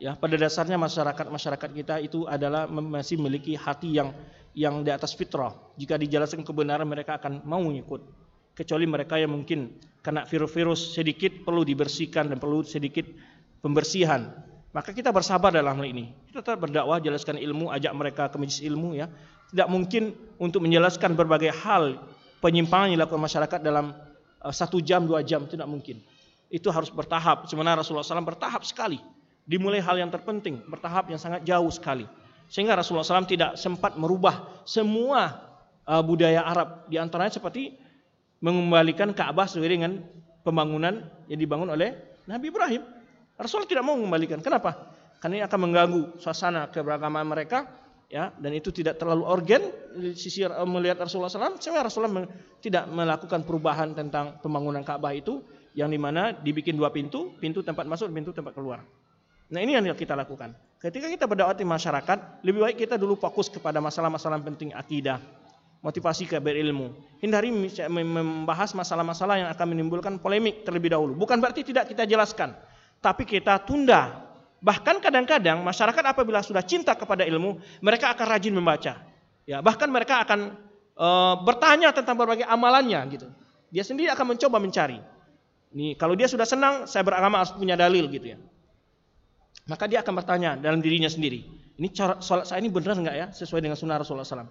ya pada dasarnya masyarakat masyarakat kita itu adalah masih memiliki hati yang yang di atas fitrah jika dijelaskan kebenaran mereka akan mau ikut kecuali mereka yang mungkin kena virus-virus sedikit perlu dibersihkan dan perlu sedikit pembersihan maka kita bersabar dalam hal ini. Kita tetap berdakwah, jelaskan ilmu, ajak mereka ke majlis ilmu ya. Tidak mungkin untuk menjelaskan berbagai hal penyimpangan yang dilakukan masyarakat dalam uh, satu jam, dua jam, tidak mungkin. Itu harus bertahap. Sebenarnya Rasulullah SAW bertahap sekali. Dimulai hal yang terpenting, bertahap yang sangat jauh sekali. Sehingga Rasulullah SAW tidak sempat merubah semua uh, budaya Arab. Di antaranya seperti mengembalikan Ka'bah sesuai dengan pembangunan yang dibangun oleh Nabi Ibrahim. Rasul tidak mau mengembalikan. Kenapa? Karena ini akan mengganggu suasana keberagaman mereka ya dan itu tidak terlalu organ di sisi eh, melihat Rasulullah SAW sehingga Rasulullah tidak melakukan perubahan tentang pembangunan Ka'bah itu yang di mana dibikin dua pintu pintu tempat masuk pintu tempat keluar nah ini yang kita lakukan ketika kita berdakwah di masyarakat lebih baik kita dulu fokus kepada masalah-masalah penting akidah motivasi ke berilmu hindari membahas masalah-masalah yang akan menimbulkan polemik terlebih dahulu bukan berarti tidak kita jelaskan tapi kita tunda. Bahkan kadang-kadang masyarakat apabila sudah cinta kepada ilmu, mereka akan rajin membaca. Ya, bahkan mereka akan e, bertanya tentang berbagai amalannya gitu. Dia sendiri akan mencoba mencari. Nih, kalau dia sudah senang, saya beragama harus punya dalil gitu ya. Maka dia akan bertanya dalam dirinya sendiri. Ini cara sholat saya ini benar nggak ya sesuai dengan sunnah Rasulullah SAW.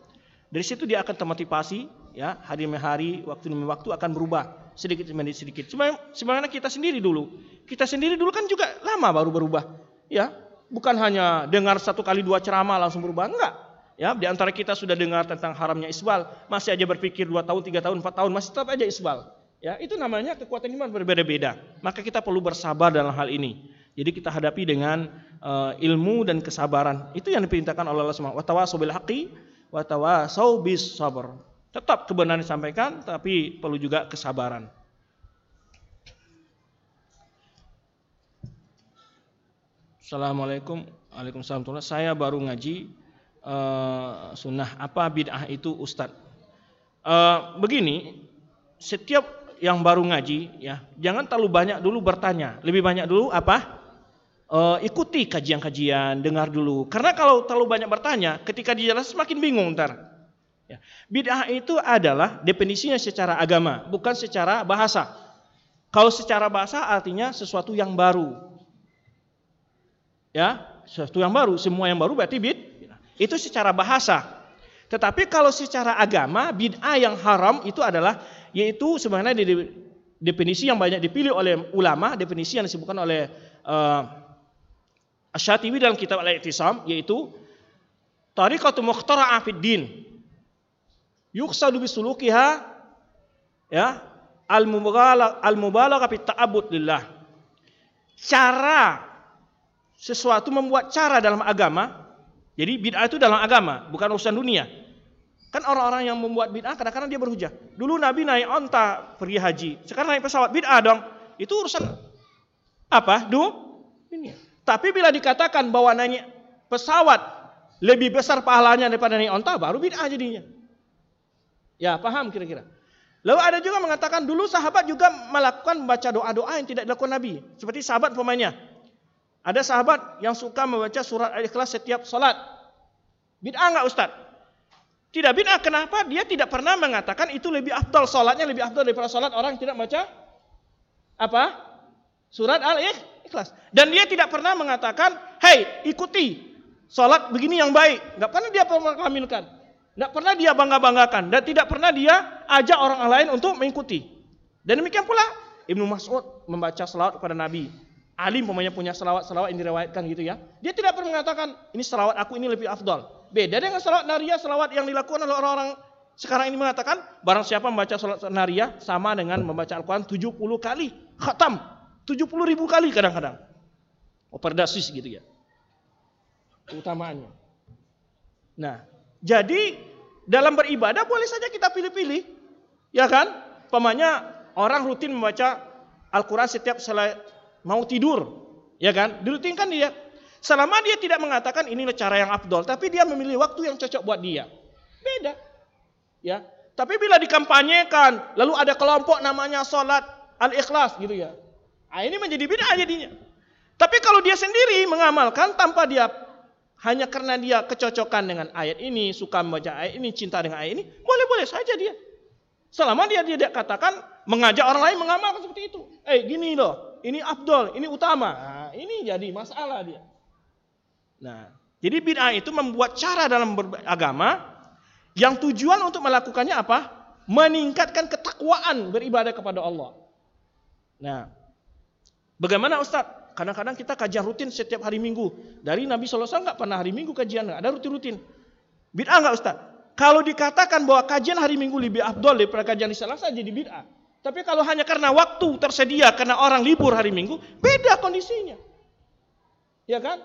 Dari situ dia akan termotivasi, ya hari demi hari, waktu demi waktu akan berubah sedikit demi sedikit. Cuma sebenarnya kita sendiri dulu, kita sendiri dulu kan juga lama baru berubah, ya. Bukan hanya dengar satu kali dua ceramah langsung berubah, enggak. Ya, di antara kita sudah dengar tentang haramnya isbal, masih aja berpikir dua tahun, tiga tahun, empat tahun, masih tetap aja isbal. Ya, itu namanya kekuatan iman berbeda-beda. Maka kita perlu bersabar dalam hal ini. Jadi kita hadapi dengan uh, ilmu dan kesabaran. Itu yang diperintahkan oleh Allah Subhanahu wa taala wa tawasau bis sabar. Tetap kebenaran disampaikan tapi perlu juga kesabaran. Assalamualaikum Waalaikumsalam Saya baru ngaji uh, sunnah apa bid'ah itu Ustadz. Uh, begini, setiap yang baru ngaji ya jangan terlalu banyak dulu bertanya, lebih banyak dulu apa? Uh, ikuti kajian-kajian, dengar dulu. Karena kalau terlalu banyak bertanya, ketika dijelaskan semakin bingung ntar. Ya. Bid'ah itu adalah definisinya secara agama, bukan secara bahasa. Kalau secara bahasa artinya sesuatu yang baru. Ya, sesuatu yang baru, semua yang baru berarti bid. Itu secara bahasa. Tetapi kalau secara agama, bid'ah yang haram itu adalah yaitu sebenarnya definisi yang banyak dipilih oleh ulama, definisi yang disebutkan oleh uh, Asyatiwi dalam kitab Al-I'tisam yaitu tariqatu mukhtara'ah fid din. Yuqsadu bisulukiha ya al-mubalagha al-mubalagha fit ta'abbud lillah. Cara sesuatu membuat cara dalam agama. Jadi bid'ah itu dalam agama, bukan urusan dunia. Kan orang-orang yang membuat bid'ah kadang-kadang dia berhujah. Dulu Nabi naik onta pergi haji, sekarang naik pesawat bid'ah dong. Itu urusan apa? Du? Dunia. Tapi bila dikatakan bahwa naik pesawat lebih besar pahalanya daripada naik onta, baru bid'ah jadinya. Ya, paham kira-kira. Lalu ada juga mengatakan dulu sahabat juga melakukan membaca doa-doa yang tidak dilakukan Nabi. Seperti sahabat pemainnya. Ada sahabat yang suka membaca surat Al-Ikhlas setiap salat. Bid'ah enggak Ustaz? Tidak bid'ah. Kenapa? Dia tidak pernah mengatakan itu lebih afdal. Salatnya lebih afdal daripada salat orang yang tidak baca apa? Surat Al-Ikhlas. Dan dia tidak pernah mengatakan, "Hei, ikuti salat begini yang baik." Enggak pernah dia mengamilkan. Tidak pernah dia bangga-banggakan dan tidak pernah dia ajak orang lain untuk mengikuti. Dan demikian pula Ibnu Mas'ud membaca selawat kepada Nabi. Alim pemainnya punya selawat-selawat yang diriwayatkan gitu ya. Dia tidak pernah mengatakan ini selawat aku ini lebih afdal. Beda dengan selawat naria, selawat yang dilakukan oleh orang-orang sekarang ini mengatakan barang siapa membaca selawat naria sama dengan membaca Al-Quran 70 kali. Khatam. 70 ribu kali kadang-kadang. Oh perdasis gitu ya. Keutamaannya. Nah, jadi dalam beribadah boleh saja kita pilih-pilih. Ya kan? Pemanya orang rutin membaca Al-Quran setiap selai, mau tidur. Ya kan? Dirutinkan dia. Selama dia tidak mengatakan ini cara yang abdol. Tapi dia memilih waktu yang cocok buat dia. Beda. Ya. Tapi bila dikampanyekan. Lalu ada kelompok namanya sholat al-ikhlas gitu ya. Nah, ini menjadi beda jadinya. Tapi kalau dia sendiri mengamalkan tanpa dia hanya karena dia kecocokan dengan ayat ini, suka membaca ayat ini, cinta dengan ayat ini, boleh-boleh saja dia. Selama dia tidak katakan mengajak orang lain mengamalkan seperti itu. Eh gini loh, ini abdul, ini utama. Nah, ini jadi masalah dia. Nah, jadi bid'ah itu membuat cara dalam beragama yang tujuan untuk melakukannya apa? Meningkatkan ketakwaan beribadah kepada Allah. Nah, bagaimana Ustadz? Kadang-kadang kita kajian rutin setiap hari Minggu. Dari Nabi SAW nggak pernah hari Minggu kajian, ada rutin-rutin. Bid'ah nggak Ustaz? Kalau dikatakan bahwa kajian hari Minggu lebih abdol daripada kajian di Selasa jadi bid'ah. Tapi kalau hanya karena waktu tersedia karena orang libur hari Minggu, beda kondisinya. Ya kan?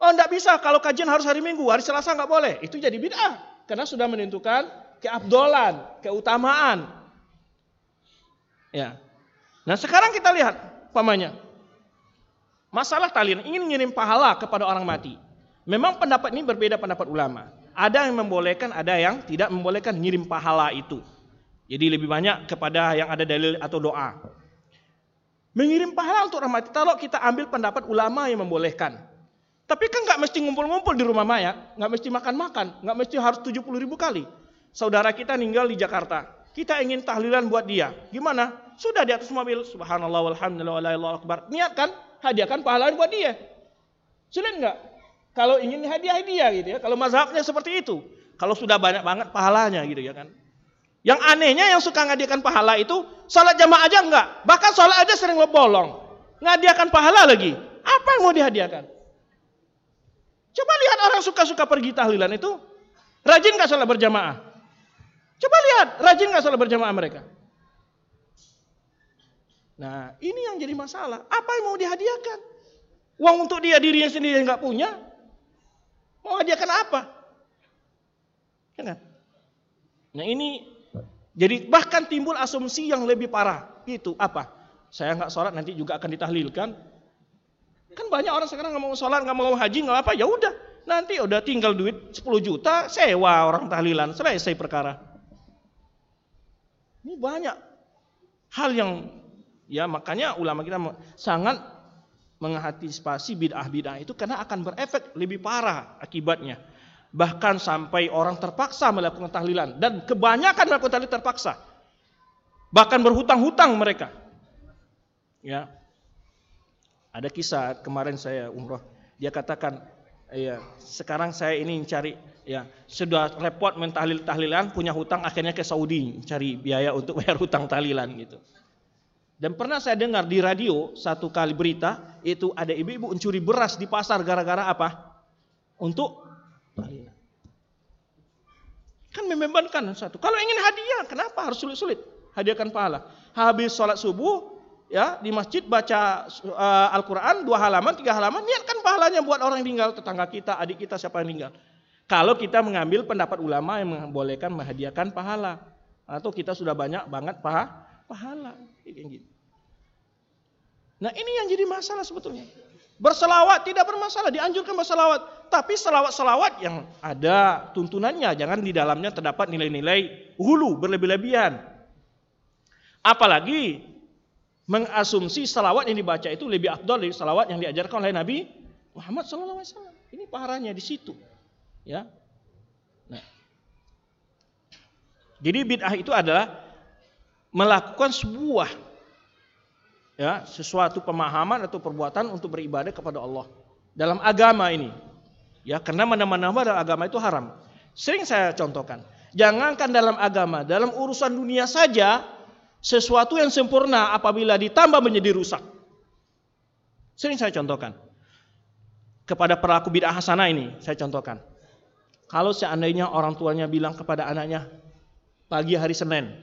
Oh enggak bisa kalau kajian harus hari Minggu, hari Selasa nggak boleh. Itu jadi bid'ah karena sudah menentukan keabdolan, keutamaan. Ya. Nah, sekarang kita lihat pamannya. Masalah talin ingin ngirim pahala kepada orang mati. Memang pendapat ini berbeda pendapat ulama. Ada yang membolehkan, ada yang tidak membolehkan ngirim pahala itu. Jadi lebih banyak kepada yang ada dalil atau doa. Mengirim pahala untuk orang mati. Kalau kita ambil pendapat ulama yang membolehkan. Tapi kan nggak mesti ngumpul-ngumpul di rumah mayat, nggak mesti makan-makan, nggak mesti harus 70 ribu kali. Saudara kita meninggal di Jakarta, kita ingin tahlilan buat dia. Gimana? Sudah di atas mobil, subhanallah walhamdulillah wa la ilaha akbar. Niatkan, hadiahkan pahala buat dia. Sulit nggak? Kalau ingin hadiah-hadiah gitu ya. Kalau mazhabnya seperti itu. Kalau sudah banyak banget pahalanya gitu ya kan. Yang anehnya yang suka ngadiakan pahala itu salat jamaah aja enggak. Bahkan salat aja sering bolong. Ngadiakan pahala lagi. Apa yang mau dihadiahkan? Coba lihat orang suka-suka pergi tahlilan itu. Rajin nggak salat berjamaah? Coba lihat, rajin nggak salat berjamaah mereka? Nah, ini yang jadi masalah. Apa yang mau dihadiahkan? Uang untuk dia dirinya sendiri yang nggak punya, mau hadiahkan apa? Ya kan? Nah ini jadi bahkan timbul asumsi yang lebih parah. Itu apa? Saya nggak sholat nanti juga akan ditahlilkan. Kan banyak orang sekarang nggak mau sholat, nggak mau haji, nggak apa. Ya udah, nanti udah tinggal duit 10 juta, sewa orang tahlilan, selesai perkara. Ini banyak hal yang Ya, makanya ulama kita sangat mengantisipasi bid'ah-bid'ah itu karena akan berefek lebih parah akibatnya. Bahkan sampai orang terpaksa melakukan tahlilan dan kebanyakan melakukan tahlil terpaksa. Bahkan berhutang-hutang mereka. Ya. Ada kisah kemarin saya umroh, dia katakan, ya, sekarang saya ini cari ya, sudah repot mentahlil tahlilan, punya hutang akhirnya ke Saudi cari biaya untuk bayar hutang tahlilan gitu. Dan pernah saya dengar di radio satu kali berita itu ada ibu-ibu mencuri beras di pasar gara-gara apa? Untuk kan membebankan satu. Kalau ingin hadiah, kenapa harus sulit-sulit? Hadiahkan pahala. Habis sholat subuh, ya di masjid baca uh, Al-Quran dua halaman, tiga halaman, niatkan pahalanya buat orang yang tinggal tetangga kita, adik kita siapa yang tinggal. Kalau kita mengambil pendapat ulama yang membolehkan menghadiahkan pahala, atau kita sudah banyak banget paha, pahala, kayak gitu. Nah ini yang jadi masalah sebetulnya. Berselawat tidak bermasalah, dianjurkan berselawat. Tapi selawat-selawat yang ada tuntunannya, jangan di dalamnya terdapat nilai-nilai hulu berlebih-lebihan. Apalagi mengasumsi selawat yang dibaca itu lebih afdol dari selawat yang diajarkan oleh Nabi Muhammad SAW. Ini paharanya di situ. Ya. Nah. Jadi bid'ah itu adalah melakukan sebuah ya sesuatu pemahaman atau perbuatan untuk beribadah kepada Allah dalam agama ini. Ya, karena mana-mana dalam agama itu haram. Sering saya contohkan. Jangankan dalam agama, dalam urusan dunia saja sesuatu yang sempurna apabila ditambah menjadi rusak. Sering saya contohkan. Kepada pelaku bid'ah hasanah ini, saya contohkan. Kalau seandainya orang tuanya bilang kepada anaknya, pagi hari Senin,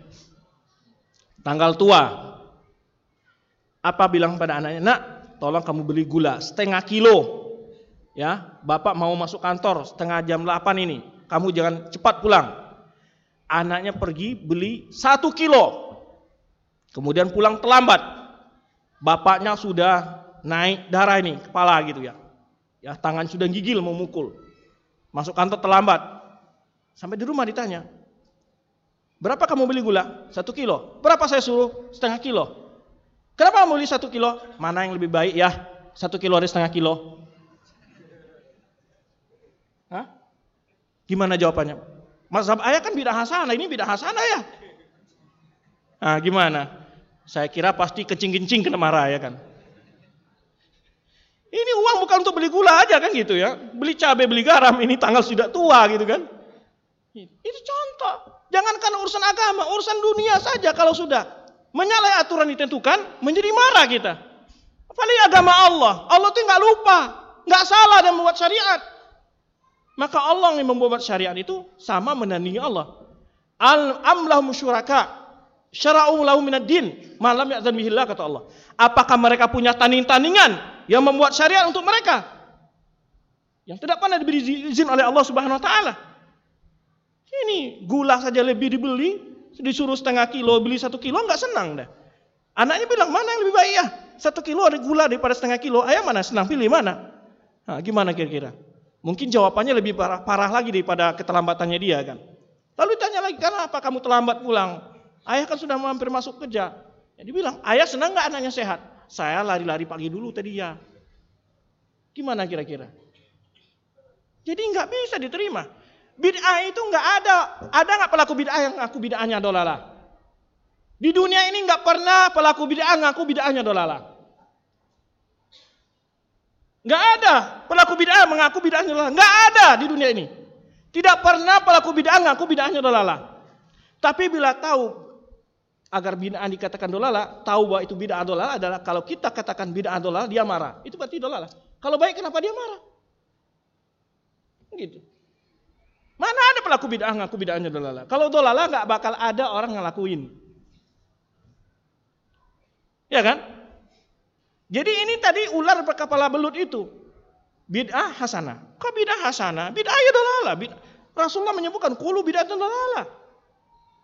tanggal tua, apa bilang pada anaknya, nak, tolong kamu beli gula setengah kilo. Ya, bapak mau masuk kantor setengah jam 8 ini. Kamu jangan cepat pulang. Anaknya pergi beli satu kilo. Kemudian pulang terlambat. Bapaknya sudah naik darah ini, kepala gitu ya. Ya, tangan sudah gigil mau mukul. Masuk kantor terlambat. Sampai di rumah ditanya, berapa kamu beli gula? Satu kilo. Berapa saya suruh? Setengah kilo. Kenapa mau beli satu kilo? Mana yang lebih baik ya? Satu kilo ada setengah kilo. Hah? Gimana jawabannya? Mazhab ayah kan bidah hasanah, ini bidah hasanah ya. Nah, gimana? Saya kira pasti kecing-kencing kena marah ya kan. Ini uang bukan untuk beli gula aja kan gitu ya. Beli cabai, beli garam, ini tanggal sudah tua gitu kan. Itu contoh. Jangankan urusan agama, urusan dunia saja kalau sudah menyalahi aturan ditentukan, menjadi marah kita. Apalagi agama Allah. Allah itu nggak lupa, nggak salah dan membuat syariat. Maka Allah yang membuat syariat itu sama menandingi Allah. Al amlahum syuraka syara'u lahum minad din malam ya'zan bihillah kata Allah. Apakah mereka punya tanding-tandingan yang membuat syariat untuk mereka? Yang tidak pernah diberi izin oleh Allah Subhanahu wa taala. Ini gula saja lebih dibeli disuruh setengah kilo beli satu kilo nggak senang deh. Anaknya bilang mana yang lebih baik ya satu kilo ada gula daripada setengah kilo. Ayah mana senang pilih mana? Nah, gimana kira-kira? Mungkin jawabannya lebih parah, parah lagi daripada keterlambatannya dia kan. Lalu ditanya lagi, kenapa kamu terlambat pulang? Ayah kan sudah hampir masuk kerja. Ya, dia bilang, ayah senang nggak anaknya sehat? Saya lari-lari pagi dulu tadi ya. Gimana kira-kira? Jadi nggak bisa diterima. Bid'ah itu nggak ada. Ada nggak pelaku bid'ah yang ngaku bid'ahnya dolala? Di dunia ini nggak pernah pelaku bid'ah ngaku bid'ahnya dolala. Nggak ada pelaku bid'ah mengaku bid'ahnya dolala. Nggak ada di dunia ini. Tidak pernah pelaku bid'ah ngaku bid'ahnya dolala. Tapi bila tahu agar bid'ah dikatakan dolala, tahu bahwa itu bid'ah dolala adalah kalau kita katakan bid'ah dolala dia marah. Itu berarti dolala. Kalau baik kenapa dia marah? Gitu. Mana ada pelaku bid'ah ngaku bid'ahnya dolala? Kalau dolala nggak bakal ada orang ngelakuin. Ya kan? Jadi ini tadi ular berkepala belut itu. Bid'ah hasanah. Kok bid'ah hasanah? Bid'ah ya dolala. Bid'ah. Rasulullah menyebutkan kulu bid'ah dolala.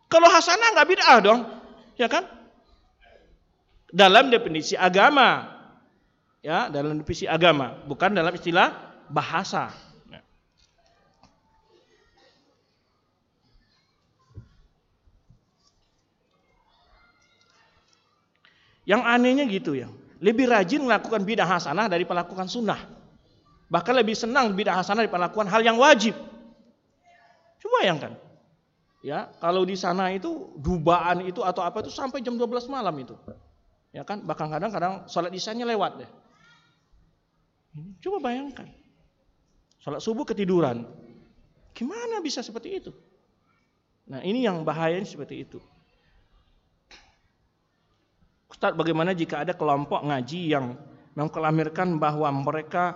Kalau hasanah nggak bid'ah dong. Ya kan? Dalam definisi agama. Ya, dalam definisi agama, bukan dalam istilah bahasa. Yang anehnya gitu ya. Lebih rajin melakukan bidah hasanah dari melakukan sunnah. Bahkan lebih senang bidah hasanah dari melakukan hal yang wajib. Coba bayangkan. Ya, kalau di sana itu dubaan itu atau apa itu sampai jam 12 malam itu. Ya kan, bahkan kadang-kadang sholat isyanya lewat deh. Coba bayangkan. Sholat subuh ketiduran. Gimana bisa seperti itu? Nah ini yang bahayanya seperti itu. Ustaz bagaimana jika ada kelompok ngaji yang mengkelamirkan bahwa mereka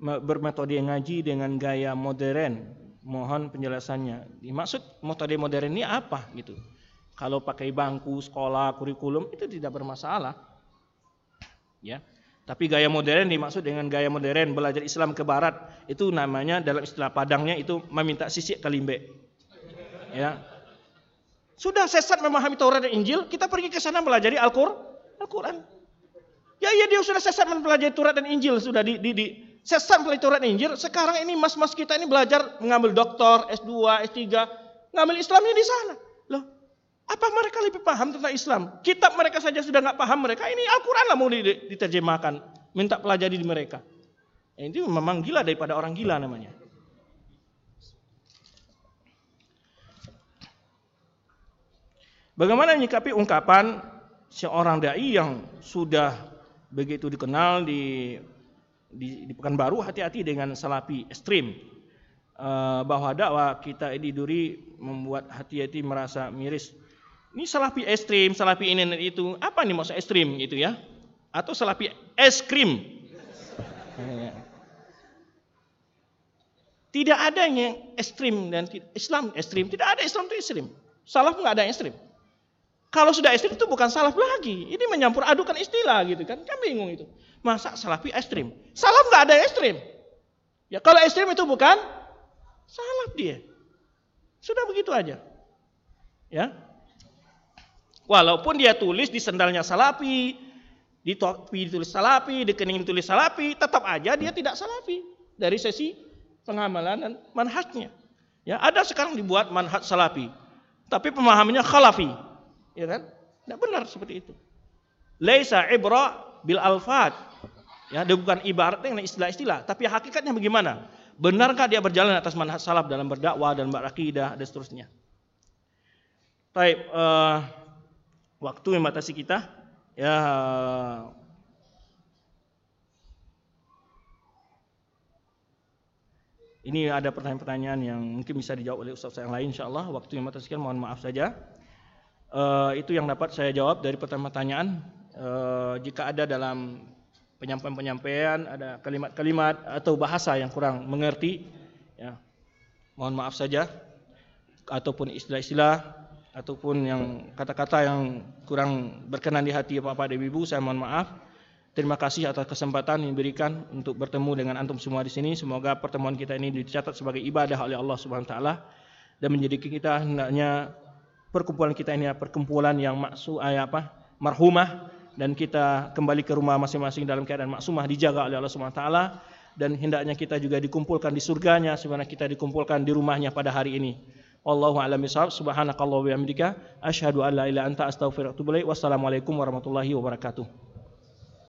bermetode ngaji dengan gaya modern? Mohon penjelasannya. Dimaksud metode modern ini apa gitu? Kalau pakai bangku sekolah, kurikulum itu tidak bermasalah. Ya. Tapi gaya modern dimaksud dengan gaya modern belajar Islam ke barat itu namanya dalam istilah Padangnya itu meminta sisik kalimbe. Ya. Sudah sesat memahami Taurat dan Injil, kita pergi ke sana belajar Al-Qur'an. Al-Quran. Ya iya dia sudah sesat mempelajari Taurat dan Injil sudah di, di, di sesat mempelajari Taurat dan Injil. Sekarang ini mas-mas kita ini belajar mengambil doktor, S2, S3, ngambil Islamnya di sana. Loh, apa mereka lebih paham tentang Islam? Kitab mereka saja sudah nggak paham mereka. Ini Al-Quran lah mau diterjemahkan, minta pelajari di mereka. Ya, ini memang gila daripada orang gila namanya. Bagaimana menyikapi ungkapan seorang dai yang sudah begitu dikenal di di, di Pekanbaru hati-hati dengan salapi ekstrim uh, bahwa dakwah kita di Duri membuat hati-hati merasa miris. Ini salapi ekstrim, salapi ini dan itu. Apa nih maksud ekstrim gitu ya? Atau salapi es krim? Tidak ada yang ekstrim dan Islam ekstrim. Tidak ada Islam itu ekstrim. Salaf nggak ada ekstrim. Kalau sudah ekstrim itu bukan salaf lagi. Ini menyampur adukan istilah gitu kan. Kan bingung itu. Masa salafi ekstrim? Salaf nggak ada ekstrim. Ya kalau ekstrim itu bukan salaf dia. Sudah begitu aja. Ya. Walaupun dia tulis di sendalnya salafi, di topi ditulis salafi, di kening ditulis salafi, tetap aja dia tidak salafi dari sesi pengamalan dan manhajnya. Ya, ada sekarang dibuat manhaj salafi, tapi pemahamannya khalafi. Ya kan? Tidak benar seperti itu. Laisa ibra bil alfat. Ya, dia bukan ibarat dengan istilah-istilah, tapi hakikatnya bagaimana? Benarkah dia berjalan atas manhaj salaf dalam berdakwah dan berakidah dan seterusnya? Baik, uh, waktu membatasi kita. Ya, ini ada pertanyaan-pertanyaan yang mungkin bisa dijawab oleh ustaz yang lain insyaallah. Waktu yang membatasi mohon maaf saja. Uh, itu yang dapat saya jawab dari pertanyaan. Uh, jika ada dalam penyampaian-penyampaian ada kalimat-kalimat atau bahasa yang kurang mengerti, ya, mohon maaf saja. Ataupun istilah-istilah ataupun yang kata-kata yang kurang berkenan di hati Bapak dan Ibu, saya mohon maaf. Terima kasih atas kesempatan yang diberikan untuk bertemu dengan antum semua di sini. Semoga pertemuan kita ini dicatat sebagai ibadah oleh Allah Subhanahu wa taala dan menjadi kita hendaknya perkumpulan kita ini perkumpulan yang maksud eh, apa marhumah dan kita kembali ke rumah masing-masing dalam keadaan maksumah dijaga oleh Allah Subhanahu taala dan hendaknya kita juga dikumpulkan di surganya sebagaimana kita dikumpulkan di rumahnya pada hari ini. Wallahu a'lam bishawab. Subhanakallah wa bihamdika asyhadu an la ilaha anta astaghfiruka wa atubu. Wassalamualaikum warahmatullahi wabarakatuh.